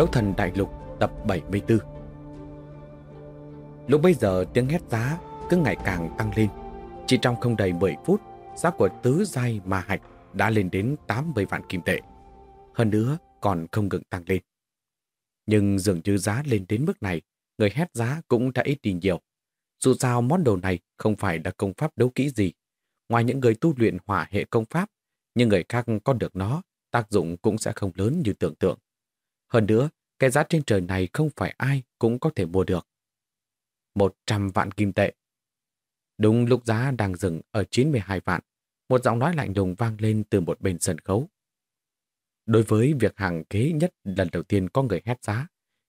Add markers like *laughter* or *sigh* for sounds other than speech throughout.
Đấu thần đại lục tập 74 Lúc bây giờ tiếng hét giá cứ ngày càng tăng lên. Chỉ trong không đầy 10 phút, giá của tứ giai ma hạch đã lên đến 80 vạn kim tệ. Hơn nữa còn không ngừng tăng lên. Nhưng dường như giá lên đến mức này, người hét giá cũng đã ít đi nhiều. Dù sao món đồ này không phải là công pháp đấu kỹ gì. Ngoài những người tu luyện hỏa hệ công pháp, nhưng người khác có được nó, tác dụng cũng sẽ không lớn như tưởng tượng. Hơn nữa, cái giá trên trời này không phải ai cũng có thể mua được. 100 vạn kim tệ. Đúng lúc giá đang dừng ở 92 vạn, một giọng nói lạnh lùng vang lên từ một bên sân khấu. Đối với việc hàng kế nhất lần đầu tiên có người hét giá,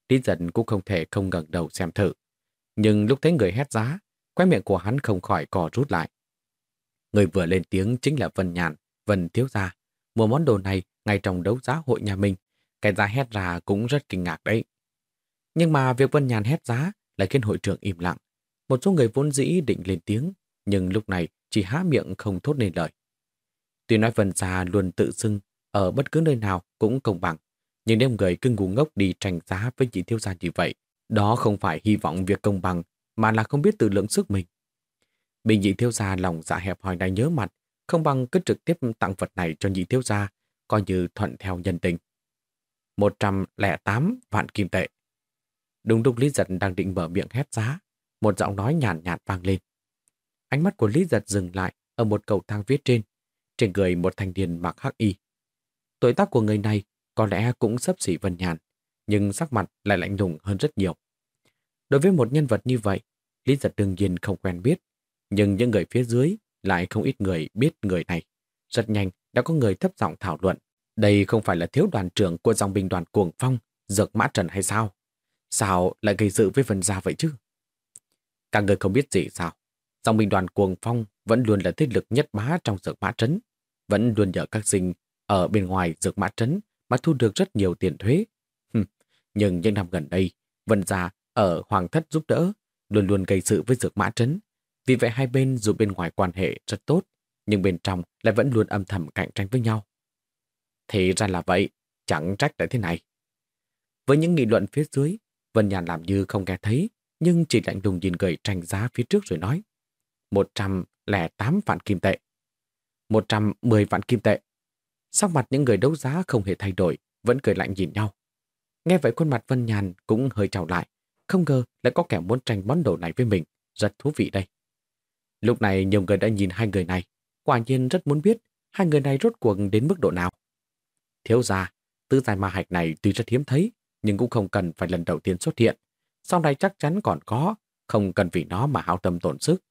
Lý Dân cũng không thể không ngẩng đầu xem thử. Nhưng lúc thấy người hét giá, quay miệng của hắn không khỏi cò rút lại. Người vừa lên tiếng chính là Vân Nhàn, Vân Thiếu Gia. Mua món đồ này ngay trong đấu giá hội nhà mình cái giá hét ra cũng rất kinh ngạc đấy. Nhưng mà việc Vân Nhàn hét giá lại khiến hội trưởng im lặng. Một số người vốn dĩ định lên tiếng, nhưng lúc này chỉ há miệng không thốt nên lời. Tuy nói Vân Gia luôn tự xưng ở bất cứ nơi nào cũng công bằng, nhưng nếu người cứ ngu ngốc đi tranh giá với chị thiếu gia như vậy, đó không phải hy vọng việc công bằng, mà là không biết tự lượng sức mình. Bình nhị thiếu gia lòng dạ hẹp hòi này nhớ mặt, không bằng cứ trực tiếp tặng vật này cho nhị thiếu gia, coi như thuận theo nhân tình. 108 vạn kim tệ. Đúng lúc Lý Giật đang định mở miệng hét giá, một giọng nói nhàn nhạt, nhạt vang lên. Ánh mắt của Lý Giật dừng lại ở một cầu thang viết trên, trên người một thanh niên mặc hắc y. Tuổi tác của người này có lẽ cũng sấp xỉ Vân Nhàn, nhưng sắc mặt lại lạnh lùng hơn rất nhiều. Đối với một nhân vật như vậy, Lý Giật đương nhiên không quen biết, nhưng những người phía dưới lại không ít người biết người này. Rất nhanh đã có người thấp giọng thảo luận đây không phải là thiếu đoàn trưởng của dòng binh đoàn cuồng phong, dược mã trần hay sao? Sao lại gây sự với Vân Gia vậy chứ? Các người không biết gì sao? Dòng binh đoàn cuồng phong vẫn luôn là thế lực nhất bá trong dược mã trấn, vẫn luôn nhờ các sinh ở bên ngoài dược mã trấn mà thu được rất nhiều tiền thuế. Nhưng những năm gần đây, Vân Gia ở Hoàng Thất giúp đỡ, luôn luôn gây sự với dược mã trấn. Vì vậy hai bên dù bên ngoài quan hệ rất tốt, nhưng bên trong lại vẫn luôn âm thầm cạnh tranh với nhau. Thì ra là vậy, chẳng trách lại thế này. Với những nghị luận phía dưới, Vân Nhàn làm như không nghe thấy, nhưng chỉ lạnh lùng nhìn người tranh giá phía trước rồi nói. 108 vạn kim tệ. 110 vạn kim tệ. Sắc mặt những người đấu giá không hề thay đổi, vẫn cười lạnh nhìn nhau. Nghe vậy khuôn mặt Vân Nhàn cũng hơi trào lại. Không ngờ lại có kẻ muốn tranh món đồ này với mình. Rất thú vị đây. Lúc này nhiều người đã nhìn hai người này. Quả nhiên rất muốn biết hai người này rốt cuộc đến mức độ nào. Thiếu ra, tứ giai ma hạch này tuy rất hiếm thấy, nhưng cũng không cần phải lần đầu tiên xuất hiện. Sau này chắc chắn còn có, không cần vì nó mà hao tâm tổn sức.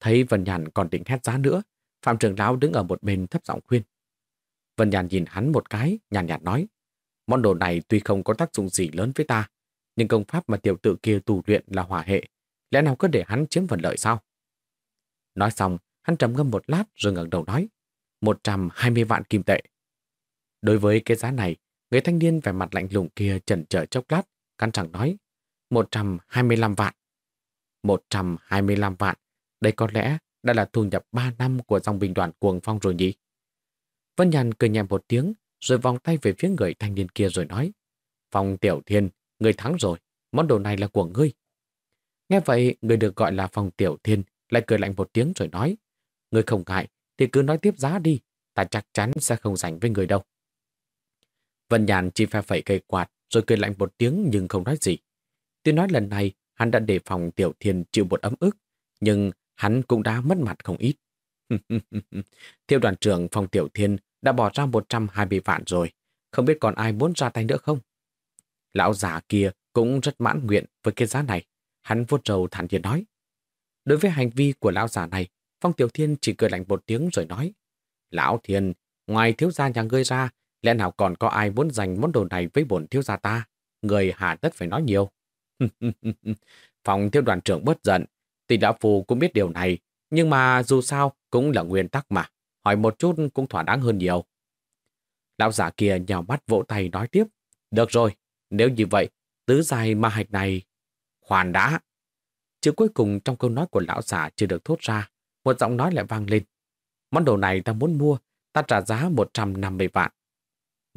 Thấy Vân Nhàn còn định hét giá nữa, Phạm trường lão đứng ở một bên thấp giọng khuyên. Vân Nhàn nhìn hắn một cái, nhàn nhạt nói, món đồ này tuy không có tác dụng gì lớn với ta, nhưng công pháp mà tiểu tự kia tù luyện là hỏa hệ, lẽ nào cứ để hắn chiếm phần lợi sao? Nói xong, hắn trầm ngâm một lát rồi ngẩng đầu nói, 120 vạn kim tệ. Đối với cái giá này, người thanh niên vẻ mặt lạnh lùng kia chần chờ chốc lát, căn chẳng nói, 125 vạn. 125 vạn, đây có lẽ đã là thu nhập 3 năm của dòng binh đoàn cuồng phong rồi nhỉ? Vân Nhàn cười nhẹ một tiếng, rồi vòng tay về phía người thanh niên kia rồi nói, Phong Tiểu Thiên, người thắng rồi, món đồ này là của ngươi. Nghe vậy, người được gọi là Phong Tiểu Thiên lại cười lạnh một tiếng rồi nói, người không ngại, thì cứ nói tiếp giá đi, ta chắc chắn sẽ không giành với người đâu. Vân Nhàn chỉ phe phẩy cây quạt rồi cười lạnh một tiếng nhưng không nói gì. Tuy nói lần này hắn đã đề phòng Tiểu Thiên chịu một ấm ức, nhưng hắn cũng đã mất mặt không ít. *laughs* Thiêu đoàn trưởng phòng Tiểu Thiên đã bỏ ra 120 vạn rồi, không biết còn ai muốn ra tay nữa không? Lão già kia cũng rất mãn nguyện với cái giá này. Hắn vuốt rầu thản nhiên nói. Đối với hành vi của lão già này, Phong Tiểu Thiên chỉ cười lạnh một tiếng rồi nói. Lão Thiên, ngoài thiếu gia nhà ngươi ra, Lẽ nào còn có ai muốn dành món đồ này với bổn thiếu gia ta? Người hà tất phải nói nhiều. *laughs* Phòng thiếu đoàn trưởng bớt giận. Tỷ đạo phù cũng biết điều này. Nhưng mà dù sao cũng là nguyên tắc mà. Hỏi một chút cũng thỏa đáng hơn nhiều. Lão giả kia nhào mắt vỗ tay nói tiếp. Được rồi, nếu như vậy, tứ dài ma hạch này... Khoan đã! Chữ cuối cùng trong câu nói của lão giả chưa được thốt ra. Một giọng nói lại vang lên. Món đồ này ta muốn mua, ta trả giá 150 vạn.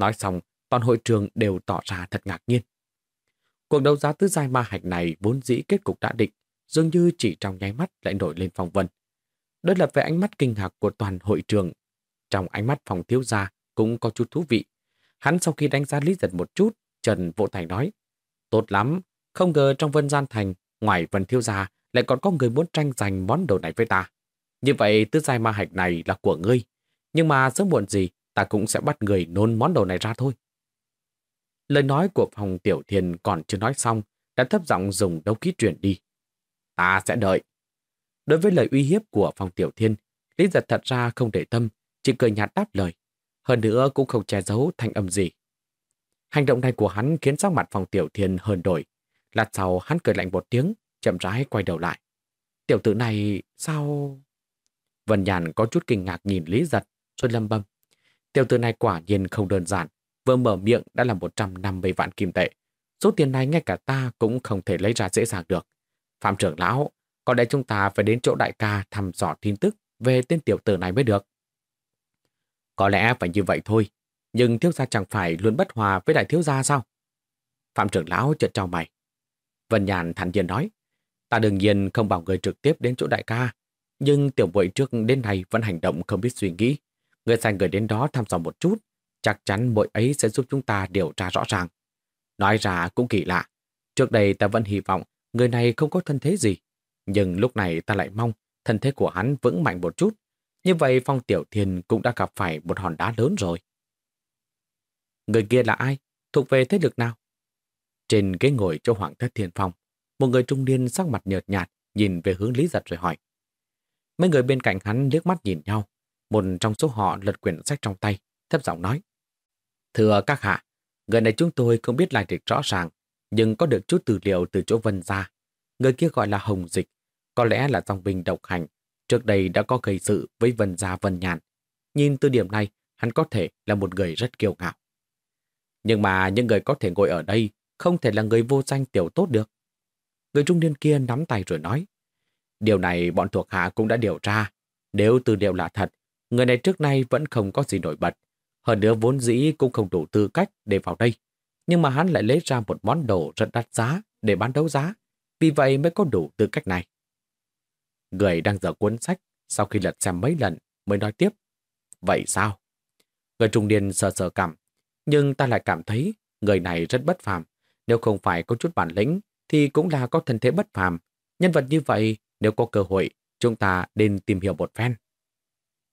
Nói xong, toàn hội trường đều tỏ ra thật ngạc nhiên. Cuộc đấu giá tứ giai ma hạch này vốn dĩ kết cục đã định, dường như chỉ trong nháy mắt lại nổi lên phong vân. Đối lập với ánh mắt kinh ngạc của toàn hội trường, trong ánh mắt phòng thiếu gia cũng có chút thú vị. Hắn sau khi đánh giá Lý Giật một chút, Trần Vỗ Thành nói, tốt lắm, không ngờ trong Vân Gian Thành, ngoài Vân Thiếu Gia, lại còn có người muốn tranh giành món đồ này với ta. Như vậy, tứ giai ma hạch này là của ngươi. Nhưng mà sớm muộn gì, ta cũng sẽ bắt người nôn món đồ này ra thôi. Lời nói của phòng tiểu thiền còn chưa nói xong, đã thấp giọng dùng đấu khí chuyển đi. Ta sẽ đợi. Đối với lời uy hiếp của phòng tiểu thiên, Lý giật thật ra không để tâm, chỉ cười nhạt đáp lời. Hơn nữa cũng không che giấu thành âm gì. Hành động này của hắn khiến sắc mặt phòng tiểu thiên hơn đổi. Lát sau hắn cười lạnh một tiếng, chậm rãi quay đầu lại. Tiểu tử này, sao... Vân Nhàn có chút kinh ngạc nhìn Lý Giật, rồi lâm bâm. Tiểu tử này quả nhiên không đơn giản, vừa mở miệng đã là 150 vạn kim tệ. Số tiền này ngay cả ta cũng không thể lấy ra dễ dàng được. Phạm trưởng lão, có lẽ chúng ta phải đến chỗ đại ca thăm dò tin tức về tên tiểu tử này mới được. Có lẽ phải như vậy thôi, nhưng thiếu gia chẳng phải luôn bất hòa với đại thiếu gia sao? Phạm trưởng lão chợt trao mày. Vân Nhàn thản nhiên nói, ta đương nhiên không bảo người trực tiếp đến chỗ đại ca, nhưng tiểu bội trước đến nay vẫn hành động không biết suy nghĩ. Người sai người đến đó thăm dò một chút, chắc chắn bội ấy sẽ giúp chúng ta điều tra rõ ràng. Nói ra cũng kỳ lạ. Trước đây ta vẫn hy vọng người này không có thân thế gì. Nhưng lúc này ta lại mong thân thế của hắn vững mạnh một chút. Như vậy Phong Tiểu Thiên cũng đã gặp phải một hòn đá lớn rồi. Người kia là ai? Thuộc về thế lực nào? Trên ghế ngồi cho Hoàng thất Thiên Phong, một người trung niên sắc mặt nhợt nhạt nhìn về hướng Lý Giật rồi hỏi. Mấy người bên cạnh hắn liếc mắt nhìn nhau. Một trong số họ lật quyển sách trong tay, thấp giọng nói. Thưa các hạ, người này chúng tôi không biết lai lịch rõ ràng, nhưng có được chút tư liệu từ chỗ Vân ra. Người kia gọi là Hồng Dịch, có lẽ là dòng binh độc hành. Trước đây đã có gây sự với Vân Gia Vân Nhàn. Nhìn từ điểm này, hắn có thể là một người rất kiêu ngạo. Nhưng mà những người có thể ngồi ở đây không thể là người vô danh tiểu tốt được. Người trung niên kia nắm tay rồi nói. Điều này bọn thuộc hạ cũng đã điều tra. Nếu tư liệu là thật, người này trước nay vẫn không có gì nổi bật. Hơn nữa vốn dĩ cũng không đủ tư cách để vào đây. Nhưng mà hắn lại lấy ra một món đồ rất đắt giá để bán đấu giá. Vì vậy mới có đủ tư cách này. Người đang dở cuốn sách sau khi lật xem mấy lần mới nói tiếp. Vậy sao? Người trung niên sờ sờ cảm. Nhưng ta lại cảm thấy người này rất bất phàm. Nếu không phải có chút bản lĩnh thì cũng là có thân thế bất phàm. Nhân vật như vậy nếu có cơ hội, chúng ta nên tìm hiểu một phen.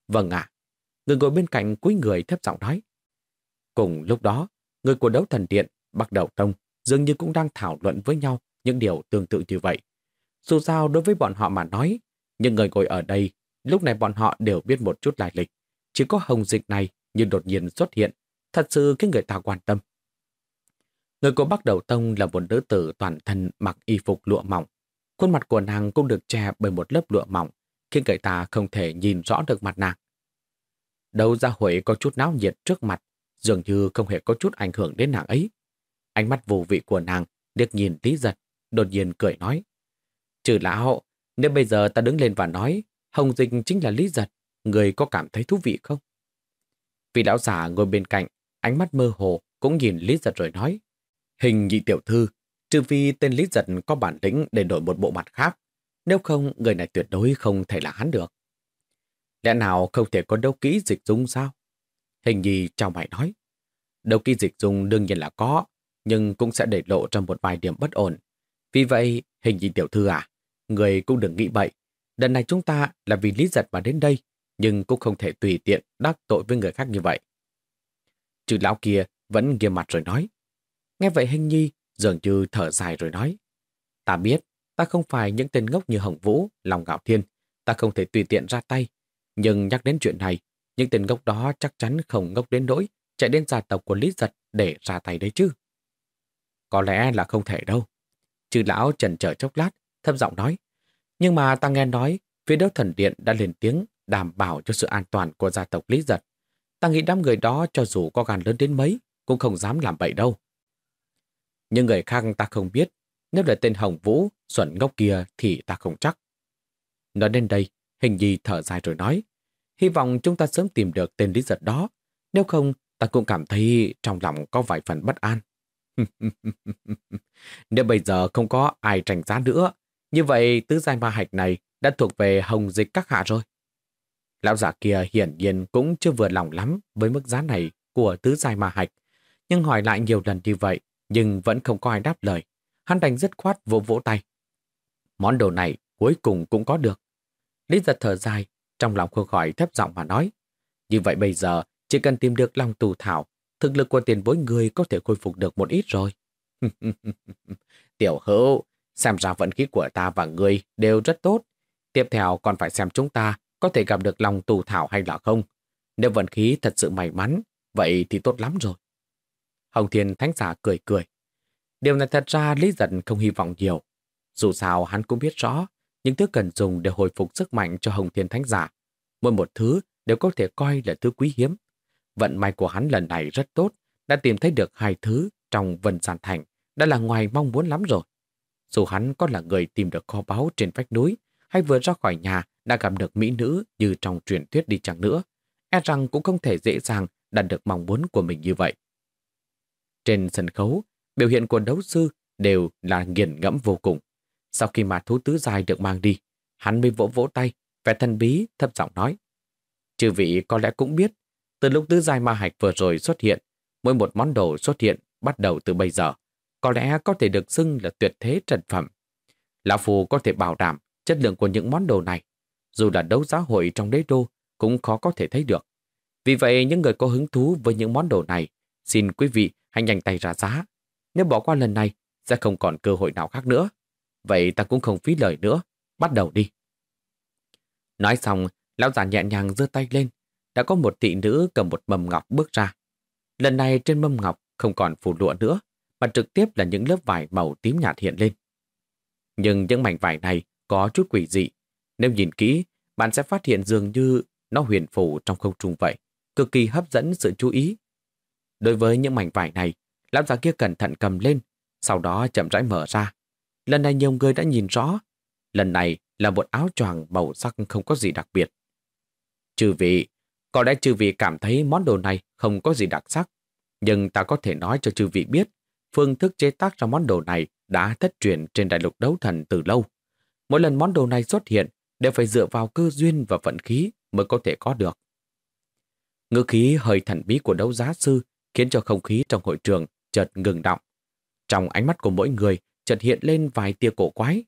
Vâng ạ. Người ngồi bên cạnh quý người thấp giọng nói. Cùng lúc đó, người của đấu thần điện, Bắc Đầu Tông, dường như cũng đang thảo luận với nhau những điều tương tự như vậy. Dù sao đối với bọn họ mà nói, những người ngồi ở đây, lúc này bọn họ đều biết một chút lại lịch. Chỉ có hồng dịch này như đột nhiên xuất hiện, thật sự khiến người ta quan tâm. Người của Bắc Đầu Tông là một nữ tử toàn thân mặc y phục lụa mỏng, Khuôn mặt của nàng cũng được che bởi một lớp lụa mỏng, khiến người ta không thể nhìn rõ được mặt nàng. Đầu gia huệ có chút náo nhiệt trước mặt, dường như không hề có chút ảnh hưởng đến nàng ấy. Ánh mắt vô vị của nàng liếc nhìn tí giật, đột nhiên cười nói. Trừ lão, nếu bây giờ ta đứng lên và nói, Hồng Dịch chính là Lý Giật, người có cảm thấy thú vị không? Vị lão giả ngồi bên cạnh, ánh mắt mơ hồ, cũng nhìn Lý Giật rồi nói. Hình nhị tiểu thư, trừ vì tên Lý Giật có bản lĩnh để đổi một bộ mặt khác. Nếu không, người này tuyệt đối không thể là hắn được. Lẽ nào không thể có đấu kỹ dịch dung sao? Hình nhi chào mày nói. Đấu kỹ dịch dung đương nhiên là có, nhưng cũng sẽ để lộ trong một vài điểm bất ổn. Vì vậy, hình nhi tiểu thư à, người cũng đừng nghĩ bậy. Lần này chúng ta là vì Lý Giật mà đến đây, nhưng cũng không thể tùy tiện đắc tội với người khác như vậy. Trừ lão kia vẫn nghiêm mặt rồi nói. Nghe vậy hình nhi dường như thở dài rồi nói. Ta biết, ta không phải những tên ngốc như Hồng Vũ, Lòng Gạo Thiên, ta không thể tùy tiện ra tay. Nhưng nhắc đến chuyện này, những tên ngốc đó chắc chắn không ngốc đến nỗi chạy đến gia tộc của Lý Giật để ra tay đấy chứ. Có lẽ là không thể đâu. Chư lão trần chờ chốc lát, thấp giọng nói. Nhưng mà ta nghe nói, phía đấu thần điện đã lên tiếng đảm bảo cho sự an toàn của gia tộc Lý Giật. Ta nghĩ đám người đó cho dù có gan lớn đến mấy, cũng không dám làm bậy đâu. Nhưng người khác ta không biết, nếu là tên Hồng Vũ, xuẩn ngốc kia thì ta không chắc. Nói đến đây, hình gì thở dài rồi nói, hy vọng chúng ta sớm tìm được tên Lý Giật đó, nếu không ta cũng cảm thấy trong lòng có vài phần bất an. *laughs* Nếu bây giờ không có ai tranh giá nữa, như vậy tứ giai ma hạch này đã thuộc về hồng dịch các hạ rồi. Lão giả kia hiển nhiên cũng chưa vừa lòng lắm với mức giá này của tứ giai ma hạch, nhưng hỏi lại nhiều lần như vậy, nhưng vẫn không có ai đáp lời. Hắn đành dứt khoát vỗ vỗ tay. Món đồ này cuối cùng cũng có được. Lý giật thở dài, trong lòng khô khỏi thép giọng mà nói. Như vậy bây giờ, chỉ cần tìm được lòng tù thảo, thực lực của tiền bối người có thể khôi phục được một ít rồi. *laughs* Tiểu hữu, xem ra vận khí của ta và ngươi đều rất tốt. Tiếp theo còn phải xem chúng ta có thể gặp được lòng tù thảo hay là không. Nếu vận khí thật sự may mắn, vậy thì tốt lắm rồi. Hồng Thiên Thánh Giả cười cười. Điều này thật ra Lý Giật không hy vọng nhiều. Dù sao hắn cũng biết rõ, những thứ cần dùng để hồi phục sức mạnh cho Hồng Thiên Thánh Giả. Mỗi một thứ đều có thể coi là thứ quý hiếm. Vận may của hắn lần này rất tốt, đã tìm thấy được hai thứ trong vần Giàn Thành, đã là ngoài mong muốn lắm rồi. Dù hắn có là người tìm được kho báu trên vách núi, hay vừa ra khỏi nhà đã gặp được mỹ nữ như trong truyền thuyết đi chẳng nữa, e rằng cũng không thể dễ dàng đạt được mong muốn của mình như vậy. Trên sân khấu, biểu hiện của đấu sư đều là nghiền ngẫm vô cùng. Sau khi mà thú tứ dài được mang đi, hắn mới vỗ vỗ tay, vẻ thân bí, thấp giọng nói. Chư vị có lẽ cũng biết, từ lúc tứ dài ma hạch vừa rồi xuất hiện, mỗi một món đồ xuất hiện bắt đầu từ bây giờ, có lẽ có thể được xưng là tuyệt thế trần phẩm. Lão Phù có thể bảo đảm chất lượng của những món đồ này, dù là đấu giá hội trong đế đô cũng khó có thể thấy được. Vì vậy, những người có hứng thú với những món đồ này, xin quý vị hãy nhanh tay ra giá. Nếu bỏ qua lần này, sẽ không còn cơ hội nào khác nữa. Vậy ta cũng không phí lời nữa, bắt đầu đi. Nói xong, lão già nhẹ nhàng giơ tay lên, đã có một thị nữ cầm một mầm ngọc bước ra. Lần này trên mâm ngọc không còn phủ lụa nữa, mà trực tiếp là những lớp vải màu tím nhạt hiện lên. Nhưng những mảnh vải này có chút quỷ dị. Nếu nhìn kỹ, bạn sẽ phát hiện dường như nó huyền phủ trong không trung vậy, cực kỳ hấp dẫn sự chú ý. Đối với những mảnh vải này, lão già kia cẩn thận cầm lên, sau đó chậm rãi mở ra. Lần này nhiều người đã nhìn rõ, lần này là một áo choàng màu sắc không có gì đặc biệt. Chư vị, có lẽ chư vị cảm thấy món đồ này không có gì đặc sắc, nhưng ta có thể nói cho chư vị biết, phương thức chế tác ra món đồ này đã thất truyền trên đại lục đấu thần từ lâu. Mỗi lần món đồ này xuất hiện đều phải dựa vào cơ duyên và vận khí mới có thể có được. Ngữ khí hơi thần bí của đấu giá sư khiến cho không khí trong hội trường chợt ngừng động. Trong ánh mắt của mỗi người chợt hiện lên vài tia cổ quái.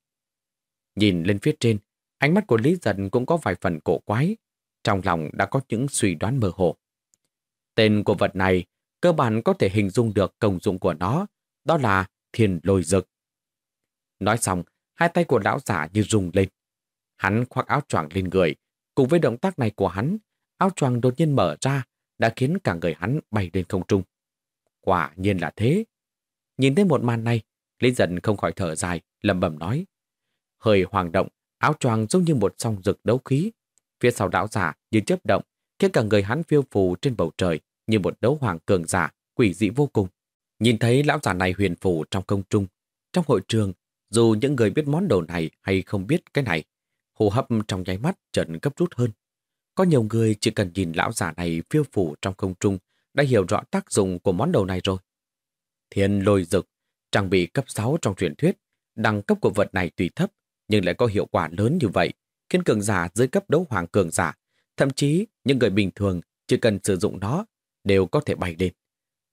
Nhìn lên phía trên, ánh mắt của Lý Dân cũng có vài phần cổ quái. Trong lòng đã có những suy đoán mơ hồ. Tên của vật này cơ bản có thể hình dung được công dụng của nó, đó là thiền lôi dực. Nói xong, hai tay của lão giả như rung lên. Hắn khoác áo choàng lên người, cùng với động tác này của hắn, áo choàng đột nhiên mở ra, đã khiến cả người hắn bay lên không trung. Quả nhiên là thế. Nhìn thấy một màn này, Lý Dần không khỏi thở dài, lầm bầm nói. Hơi hoàng động, áo choàng giống như một song rực đấu khí. Phía sau lão giả như chấp động, khiến cả người hắn phiêu phù trên bầu trời như một đấu hoàng cường giả, quỷ dị vô cùng. Nhìn thấy lão giả này huyền phù trong công trung, trong hội trường, dù những người biết món đồ này hay không biết cái này, hô hấp trong nháy mắt trận gấp rút hơn. Có nhiều người chỉ cần nhìn lão giả này phiêu phủ trong không trung đã hiểu rõ tác dụng của món đồ này rồi. Thiên lôi dực, trang bị cấp 6 trong truyền thuyết, đẳng cấp của vật này tùy thấp nhưng lại có hiệu quả lớn như vậy, khiến cường giả dưới cấp đấu hoàng cường giả, thậm chí những người bình thường chỉ cần sử dụng nó đều có thể bay lên.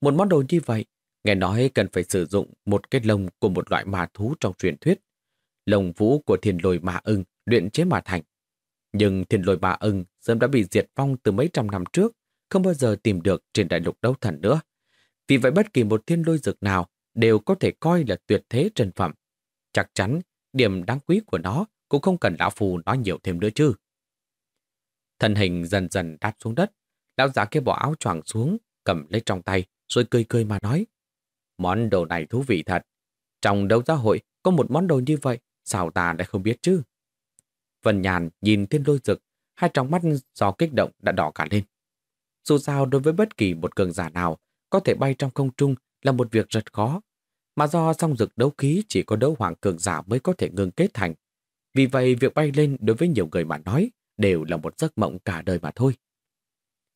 Một món đồ như vậy, nghe nói cần phải sử dụng một cái lông của một loại ma thú trong truyền thuyết. lồng vũ của thiên lôi ma ưng luyện chế mà thành. Nhưng thiên lôi ma ưng sớm đã bị diệt vong từ mấy trăm năm trước, không bao giờ tìm được trên đại lục đấu thần nữa. Vì vậy bất kỳ một thiên lôi dược nào đều có thể coi là tuyệt thế trần phẩm. Chắc chắn điểm đáng quý của nó cũng không cần lão phù nói nhiều thêm nữa chứ. Thân hình dần dần đáp xuống đất, lão giả kia bỏ áo choàng xuống, cầm lấy trong tay, rồi cười cười mà nói. Món đồ này thú vị thật. Trong đấu giá hội có một món đồ như vậy, sao ta lại không biết chứ? Vân Nhàn nhìn thiên lôi rực, hai trong mắt do kích động đã đỏ cả lên. Dù sao đối với bất kỳ một cường giả nào, có thể bay trong không trung là một việc rất khó. Mà do song dực đấu khí chỉ có đấu hoàng cường giả mới có thể ngừng kết thành. Vì vậy việc bay lên đối với nhiều người mà nói đều là một giấc mộng cả đời mà thôi.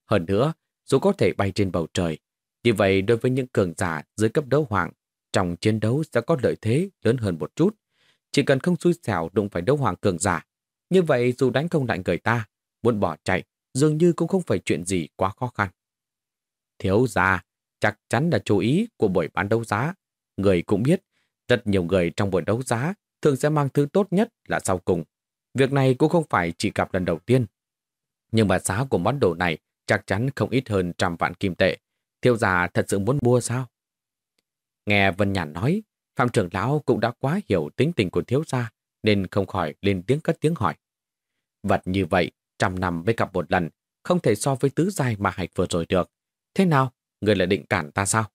Hơn nữa, dù có thể bay trên bầu trời, như vậy đối với những cường giả dưới cấp đấu hoàng, trong chiến đấu sẽ có lợi thế lớn hơn một chút. Chỉ cần không xui xẻo đụng phải đấu hoàng cường giả, như vậy dù đánh không lại người ta, muốn bỏ chạy, dường như cũng không phải chuyện gì quá khó khăn. Thiếu gia, chắc chắn là chú ý của buổi bán đấu giá. Người cũng biết, rất nhiều người trong buổi đấu giá thường sẽ mang thứ tốt nhất là sau cùng. Việc này cũng không phải chỉ gặp lần đầu tiên. Nhưng mà giá của món đồ này chắc chắn không ít hơn trăm vạn kim tệ. Thiếu gia thật sự muốn mua sao? Nghe Vân Nhàn nói, Phạm trưởng lão cũng đã quá hiểu tính tình của thiếu gia, nên không khỏi lên tiếng cất tiếng hỏi. Vật như vậy, trăm năm mới gặp một lần, không thể so với tứ giai mà hạch vừa rồi được. Thế nào, người lại định cản ta sao?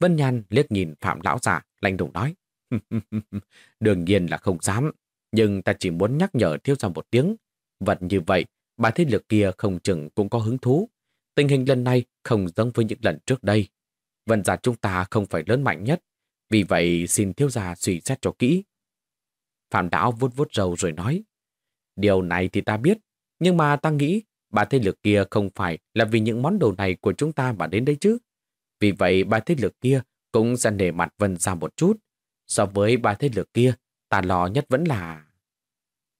Vân Nhan liếc nhìn Phạm lão già, lạnh đùng nói. *laughs* Đương nhiên là không dám, nhưng ta chỉ muốn nhắc nhở thiếu gia một tiếng. Vật như vậy, bà thế lực kia không chừng cũng có hứng thú. Tình hình lần này không giống với những lần trước đây. Vân giả chúng ta không phải lớn mạnh nhất, vì vậy xin thiếu gia suy xét cho kỹ. Phạm Đạo vuốt vuốt râu rồi nói, điều này thì ta biết, nhưng mà ta nghĩ bà thế lực kia không phải là vì những món đồ này của chúng ta mà đến đây chứ. Vì vậy bà thế lực kia cũng sẽ nể mặt Vân ra một chút. So với bà thế lực kia, ta lo nhất vẫn là...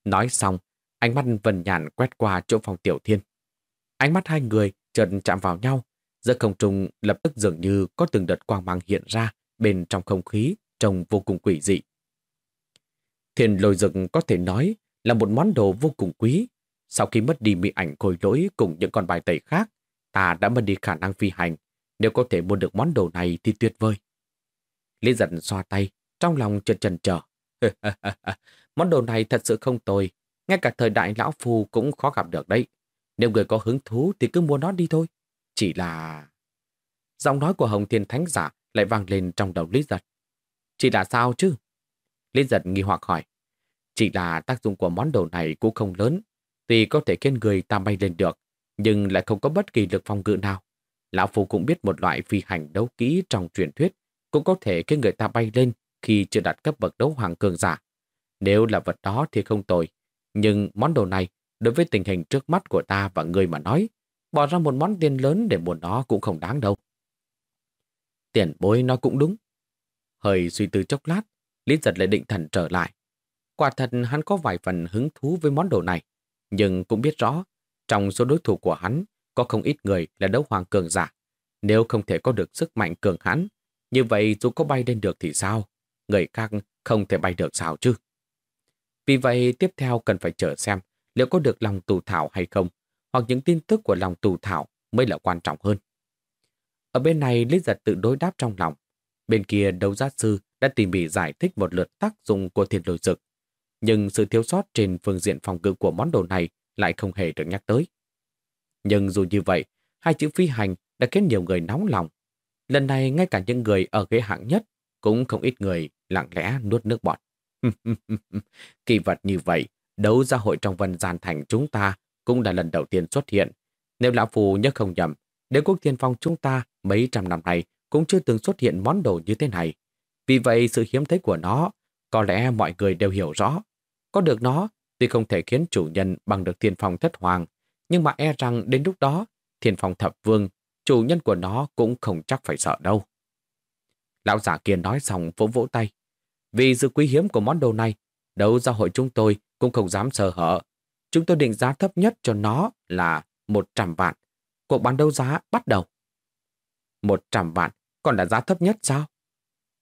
Nói xong, ánh mắt Vân Nhàn quét qua chỗ phòng Tiểu Thiên. Ánh mắt hai người chợt chạm vào nhau, giữa không trung lập tức dường như có từng đợt quang mang hiện ra bên trong không khí trông vô cùng quỷ dị. Thiên lôi rực có thể nói là một món đồ vô cùng quý. Sau khi mất đi mỹ ảnh khôi lỗi cùng những con bài tẩy khác, ta đã mất đi khả năng phi hành. Nếu có thể mua được món đồ này thì tuyệt vời. Lý giận xoa tay, trong lòng chợt chần chờ. món đồ này thật sự không tồi. Ngay cả thời đại lão phu cũng khó gặp được đấy. Nếu người có hứng thú thì cứ mua nó đi thôi. Chỉ là... Giọng nói của Hồng Thiên Thánh Giả lại vang lên trong đầu Lý Giật. Chỉ là sao chứ? Lý Giật nghi hoặc hỏi. Chỉ là tác dụng của món đồ này cũng không lớn. Tuy có thể khiến người ta bay lên được, nhưng lại không có bất kỳ lực phòng ngự nào. Lão Phu cũng biết một loại phi hành đấu kỹ trong truyền thuyết cũng có thể khiến người ta bay lên khi chưa đạt cấp bậc đấu hoàng cường giả. Nếu là vật đó thì không tồi. Nhưng món đồ này, đối với tình hình trước mắt của ta và người mà nói, bỏ ra một món tiền lớn để mua nó cũng không đáng đâu. Tiền bối nói cũng đúng. Hơi suy tư chốc lát, Lý giật lại định thần trở lại. Quả thật hắn có vài phần hứng thú với món đồ này, nhưng cũng biết rõ, trong số đối thủ của hắn có không ít người là đấu hoàng cường giả. Nếu không thể có được sức mạnh cường hãn, như vậy dù có bay lên được thì sao? Người khác không thể bay được sao chứ? Vì vậy tiếp theo cần phải chờ xem liệu có được lòng tù thảo hay không, hoặc những tin tức của lòng tù thảo mới là quan trọng hơn. Ở bên này Lý Giật tự đối đáp trong lòng. Bên kia đấu giá sư đã tỉ mỉ giải thích một lượt tác dụng của thiên lôi dực. Nhưng sự thiếu sót trên phương diện phòng ngự của món đồ này lại không hề được nhắc tới. Nhưng dù như vậy, hai chữ phi hành đã khiến nhiều người nóng lòng. Lần này ngay cả những người ở ghế hạng nhất cũng không ít người lặng lẽ nuốt nước bọt. *laughs* Kỳ vật như vậy, đấu gia hội trong vân gian thành chúng ta cũng là lần đầu tiên xuất hiện. Nếu Lão Phù nhớ không nhầm, đế quốc thiên phong chúng ta mấy trăm năm nay cũng chưa từng xuất hiện món đồ như thế này. Vì vậy sự hiếm thấy của nó, có lẽ mọi người đều hiểu rõ. Có được nó, tuy không thể khiến chủ nhân bằng được thiên phong thất hoàng, nhưng mà e rằng đến lúc đó, thiên phong thập vương, chủ nhân của nó cũng không chắc phải sợ đâu. Lão giả kia nói xong vỗ vỗ tay. Vì sự quý hiếm của món đồ này, đấu gia hội chúng tôi cũng không dám sờ hở. Chúng tôi định giá thấp nhất cho nó là 100 vạn. Cuộc bán đấu giá bắt đầu. 100 vạn còn là giá thấp nhất sao?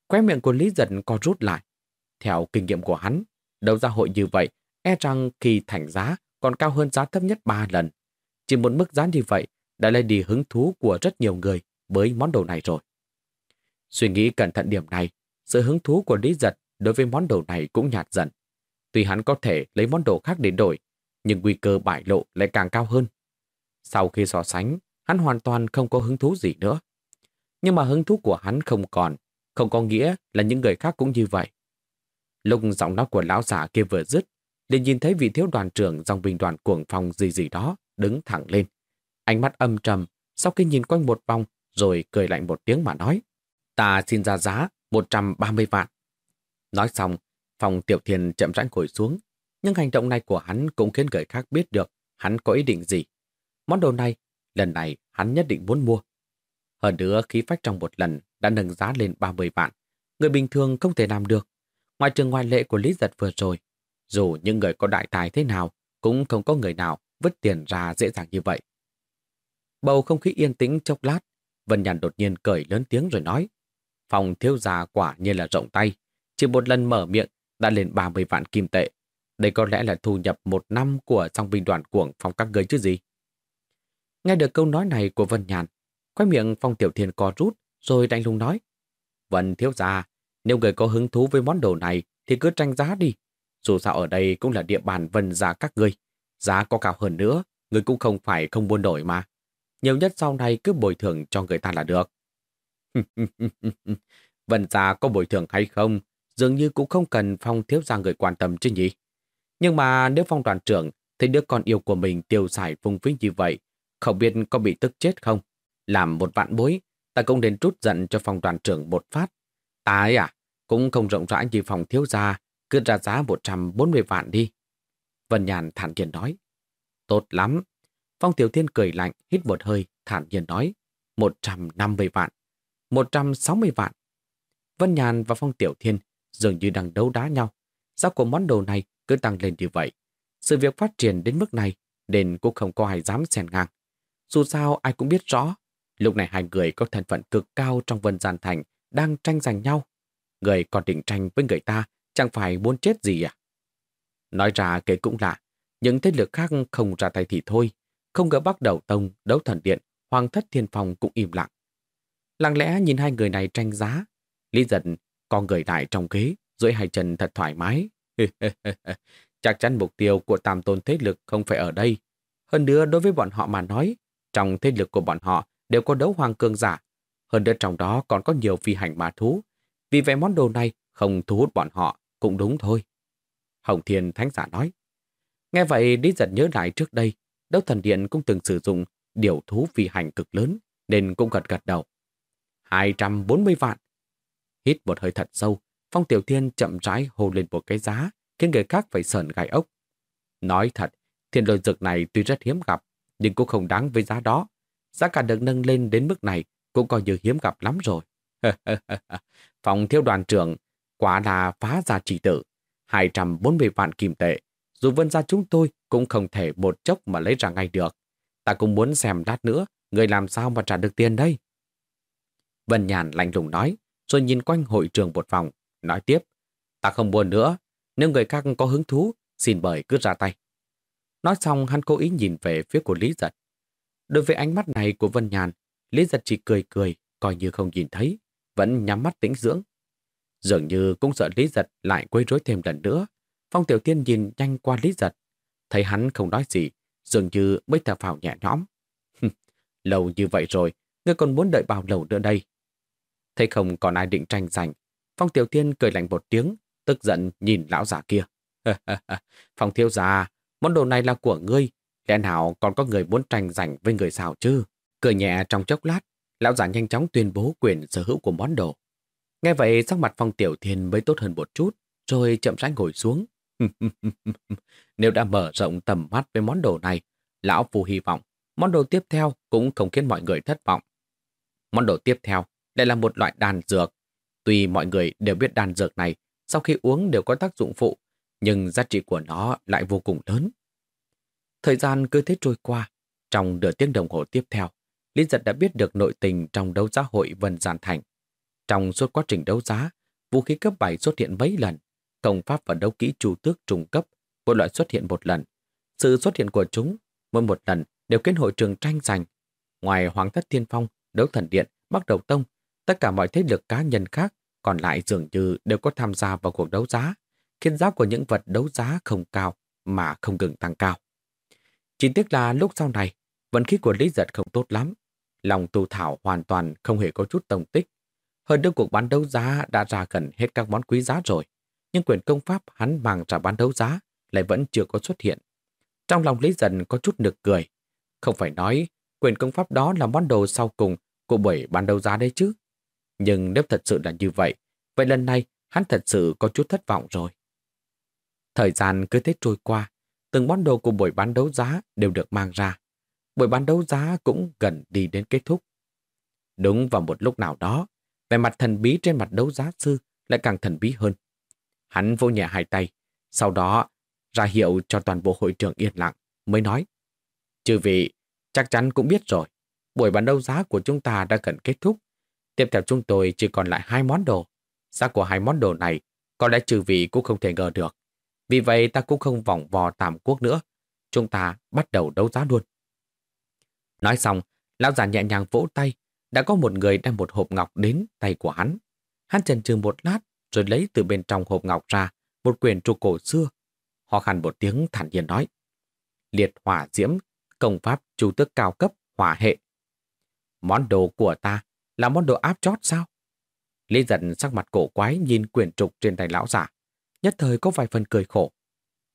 Khóe miệng của Lý Dân co rút lại. Theo kinh nghiệm của hắn, đấu giá hội như vậy, e rằng khi thành giá còn cao hơn giá thấp nhất 3 lần. Chỉ một mức giá như vậy đã lấy đi hứng thú của rất nhiều người với món đồ này rồi. Suy nghĩ cẩn thận điểm này, sự hứng thú của Lý Giật đối với món đồ này cũng nhạt dần. Tuy hắn có thể lấy món đồ khác để đổi, nhưng nguy cơ bại lộ lại càng cao hơn. Sau khi so sánh, hắn hoàn toàn không có hứng thú gì nữa. Nhưng mà hứng thú của hắn không còn, không có nghĩa là những người khác cũng như vậy. Lúc giọng nói của lão giả kia vừa dứt, liền nhìn thấy vị thiếu đoàn trưởng dòng binh đoàn cuồng phong gì gì đó đứng thẳng lên. Ánh mắt âm trầm, sau khi nhìn quanh một vòng rồi cười lạnh một tiếng mà nói. Ta xin ra giá 130 vạn. Nói xong, phòng tiểu thiền chậm rãi ngồi xuống, nhưng hành động này của hắn cũng khiến người khác biết được hắn có ý định gì. Món đồ này, lần này hắn nhất định muốn mua. Hơn nữa khí phách trong một lần đã nâng giá lên 30 vạn. Người bình thường không thể làm được. Ngoài trường ngoại lệ của Lý Giật vừa rồi, dù những người có đại tài thế nào, cũng không có người nào vứt tiền ra dễ dàng như vậy. Bầu không khí yên tĩnh chốc lát, Vân Nhàn đột nhiên cười lớn tiếng rồi nói. Phòng thiếu gia quả như là rộng tay, chỉ một lần mở miệng đã lên 30 vạn kim tệ. Đây có lẽ là thu nhập một năm của song binh đoàn cuồng phòng các người chứ gì. Nghe được câu nói này của Vân Nhàn, quay miệng Phong Tiểu Thiên co rút, rồi đánh lung nói. Vân thiếu gia, nếu người có hứng thú với món đồ này thì cứ tranh giá đi. Dù sao ở đây cũng là địa bàn vân giá các ngươi. Giá có cao hơn nữa, người cũng không phải không buôn đổi mà. Nhiều nhất sau này cứ bồi thường cho người ta là được. *laughs* vân giá có bồi thường hay không, dường như cũng không cần Phong thiếu gia người quan tâm chứ nhỉ. Nhưng mà nếu Phong đoàn trưởng thấy đứa con yêu của mình tiêu xài phung phí như vậy, không biết có bị tức chết không? Làm một vạn bối, ta cũng nên trút giận cho Phong đoàn trưởng một phát. Ta ấy à, cũng không rộng rãi như phòng thiếu gia, cứ ra giá 140 vạn đi. Vân Nhàn thản nhiên nói. Tốt lắm. Phong Tiểu Thiên cười lạnh, hít một hơi, thản nhiên nói. 150 vạn. 160 vạn. Vân Nhàn và Phong Tiểu Thiên dường như đang đấu đá nhau. Giá của món đồ này cứ tăng lên như vậy. Sự việc phát triển đến mức này nên cũng không có ai dám xen ngang. Dù sao ai cũng biết rõ, lúc này hai người có thân phận cực cao trong Vân Gian Thành đang tranh giành nhau. Người còn định tranh với người ta chẳng phải muốn chết gì à? Nói ra kể cũng lạ, những thế lực khác không ra tay thì thôi, không ngờ bắt đầu tông, đấu thần điện, hoàng thất thiên phòng cũng im lặng. Lặng lẽ nhìn hai người này tranh giá, Lý giận con người lại trong ghế, duỗi hai chân thật thoải mái. *laughs* Chắc chắn mục tiêu của tam tôn thế lực không phải ở đây. Hơn nữa đối với bọn họ mà nói, trong thế lực của bọn họ đều có đấu hoàng cương giả. Hơn nữa trong đó còn có nhiều phi hành ma thú. Vì vậy món đồ này không thu hút bọn họ cũng đúng thôi. Hồng Thiên Thánh Giả nói. Nghe vậy đi giật nhớ lại trước đây, Đấu Thần Điện cũng từng sử dụng điều thú phi hành cực lớn, nên cũng gật gật đầu. 240 vạn. Hít một hơi thật sâu, Phong Tiểu Thiên chậm rãi hô lên một cái giá, khiến người khác phải sờn gai ốc. Nói thật, thiên lôi dược này tuy rất hiếm gặp, nhưng cũng không đáng với giá đó. Giá cả được nâng lên đến mức này cũng coi như hiếm gặp lắm rồi. *laughs* Phòng thiếu đoàn trưởng quả là phá ra chỉ tử. 240 vạn kim tệ. Dù vân ra chúng tôi cũng không thể một chốc mà lấy ra ngay được. Ta cũng muốn xem đát nữa, người làm sao mà trả được tiền đây? Vân Nhàn lạnh lùng nói, rồi nhìn quanh hội trường một vòng, nói tiếp. Ta không buồn nữa, nếu người khác có hứng thú, xin mời cứ ra tay. Nói xong hắn cố ý nhìn về phía của Lý Giật. Đối với ánh mắt này của Vân Nhàn, Lý Giật chỉ cười cười, coi như không nhìn thấy, vẫn nhắm mắt tĩnh dưỡng. Dường như cũng sợ Lý Giật lại quấy rối thêm lần nữa. Phong Tiểu Tiên nhìn nhanh qua Lý Giật. Thấy hắn không nói gì, dường như mới thở phào nhẹ nhõm. lâu như vậy rồi, ngươi còn muốn đợi bao lâu nữa đây? Thấy không còn ai định tranh giành, Phong Tiểu Tiên cười lạnh một tiếng, tức giận nhìn lão già kia. *laughs* Phong thiếu già, món đồ này là của ngươi, lẽ nào còn có người muốn tranh giành với người sao chứ? Cười nhẹ trong chốc lát, lão già nhanh chóng tuyên bố quyền sở hữu của món đồ. Nghe vậy sắc mặt Phong Tiểu Thiên mới tốt hơn một chút, rồi chậm rãi ngồi xuống. *laughs* Nếu đã mở rộng tầm mắt với món đồ này, lão phù hy vọng món đồ tiếp theo cũng không khiến mọi người thất vọng. Món đồ tiếp theo lại là một loại đan dược. Tuy mọi người đều biết đan dược này sau khi uống đều có tác dụng phụ, nhưng giá trị của nó lại vô cùng lớn. Thời gian cứ thế trôi qua, trong nửa tiếng đồng hồ tiếp theo, Lý Giật đã biết được nội tình trong đấu giá hội Vân Giàn Thành. Trong suốt quá trình đấu giá, vũ khí cấp 7 xuất hiện mấy lần, công pháp và đấu kỹ chủ tước trùng cấp, mỗi loại xuất hiện một lần. Sự xuất hiện của chúng, mỗi một lần đều khiến hội trường tranh giành. Ngoài Hoàng thất Thiên Phong, Đấu Thần Điện, Bắc Đầu Tông, tất cả mọi thế lực cá nhân khác còn lại dường như đều có tham gia vào cuộc đấu giá, khiến giá của những vật đấu giá không cao mà không ngừng tăng cao. Chỉ tiếc là lúc sau này, vận khí của Lý Giật không tốt lắm. Lòng tu thảo hoàn toàn không hề có chút tổng tích. Hơn nữa cuộc bán đấu giá đã ra gần hết các món quý giá rồi. Nhưng quyền công pháp hắn mang ra bán đấu giá lại vẫn chưa có xuất hiện. Trong lòng Lý dần có chút nực cười. Không phải nói quyền công pháp đó là món đồ sau cùng của buổi bán đấu giá đấy chứ. Nhưng nếu thật sự là như vậy, vậy lần này hắn thật sự có chút thất vọng rồi. Thời gian cứ thế trôi qua, từng món đồ của buổi bán đấu giá đều được mang ra. Buổi bán đấu giá cũng gần đi đến kết thúc. Đúng vào một lúc nào đó, vẻ mặt thần bí trên mặt đấu giá sư lại càng thần bí hơn. Hắn vô nhẹ hai tay, sau đó ra hiệu cho toàn bộ hội trưởng yên lặng, mới nói. Chư vị, chắc chắn cũng biết rồi, buổi bán đấu giá của chúng ta đã gần kết thúc. Tiếp theo chúng tôi chỉ còn lại hai món đồ. Giá của hai món đồ này có lẽ trừ vị cũng không thể ngờ được. Vì vậy ta cũng không vòng vò tạm quốc nữa. Chúng ta bắt đầu đấu giá luôn. Nói xong, lão già nhẹ nhàng vỗ tay. Đã có một người đem một hộp ngọc đến tay của hắn. Hắn chần chừ một lát rồi lấy từ bên trong hộp ngọc ra một quyển trục cổ xưa. Họ khăn một tiếng thản nhiên nói. Liệt hỏa diễm, công pháp chủ tước cao cấp, hỏa hệ. Món đồ của ta là món đồ áp chót sao? Lý giận sắc mặt cổ quái nhìn quyển trục trên tay lão giả nhất thời có vài phần cười khổ.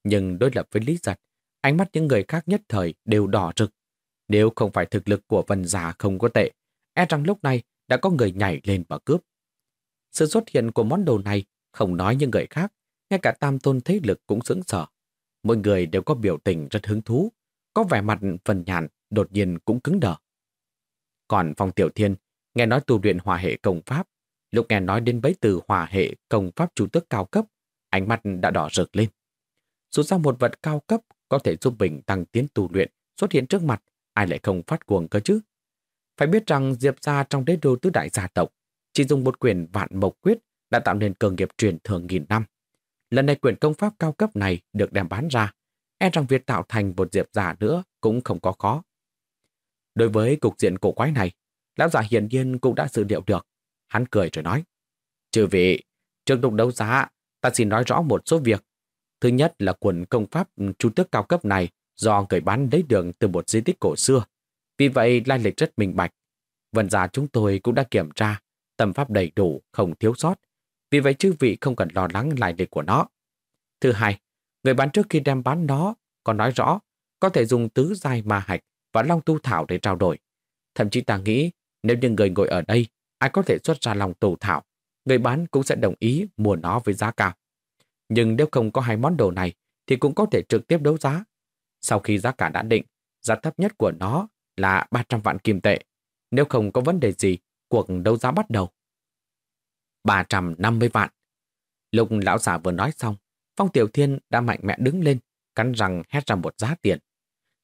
Nhưng đối lập với Lý Giật, ánh mắt những người khác nhất thời đều đỏ rực. Nếu không phải thực lực của vân già không có tệ, e rằng lúc này đã có người nhảy lên và cướp. Sự xuất hiện của món đồ này không nói như người khác, ngay cả tam tôn thế lực cũng sững sờ. mọi người đều có biểu tình rất hứng thú, có vẻ mặt phần nhàn, đột nhiên cũng cứng đờ. Còn Phong Tiểu Thiên, nghe nói tu luyện hòa hệ công pháp, lúc nghe nói đến bấy từ hòa hệ công pháp chủ tước cao cấp, ánh mắt đã đỏ rực lên. Dù sao một vật cao cấp có thể giúp mình tăng tiến tu luyện xuất hiện trước mặt, ai lại không phát cuồng cơ chứ? Phải biết rằng Diệp gia trong đế đô tứ đại gia tộc chỉ dùng một quyền vạn mộc quyết đã tạo nên cơ nghiệp truyền thường nghìn năm. Lần này quyền công pháp cao cấp này được đem bán ra, e rằng việc tạo thành một diệp gia nữa cũng không có khó. Đối với cục diện cổ quái này, lão giả hiển nhiên cũng đã dự liệu được. Hắn cười rồi nói, Chư vị, trước đụng đấu giá ta xin nói rõ một số việc. Thứ nhất là quần công pháp chu tước cao cấp này do người bán lấy đường từ một di tích cổ xưa. Vì vậy lai lịch rất minh bạch. Vân giả chúng tôi cũng đã kiểm tra, tầm pháp đầy đủ, không thiếu sót. Vì vậy chư vị không cần lo lắng lai lịch của nó. Thứ hai, người bán trước khi đem bán nó còn nói rõ có thể dùng tứ giai ma hạch và long tu thảo để trao đổi. Thậm chí ta nghĩ nếu như người ngồi ở đây ai có thể xuất ra lòng tu thảo người bán cũng sẽ đồng ý mua nó với giá cao. Nhưng nếu không có hai món đồ này, thì cũng có thể trực tiếp đấu giá. Sau khi giá cả đã định, giá thấp nhất của nó là 300 vạn kim tệ. Nếu không có vấn đề gì, cuộc đấu giá bắt đầu. 350 vạn. Lúc lão giả vừa nói xong, Phong Tiểu Thiên đã mạnh mẽ đứng lên, cắn răng hét ra một giá tiền.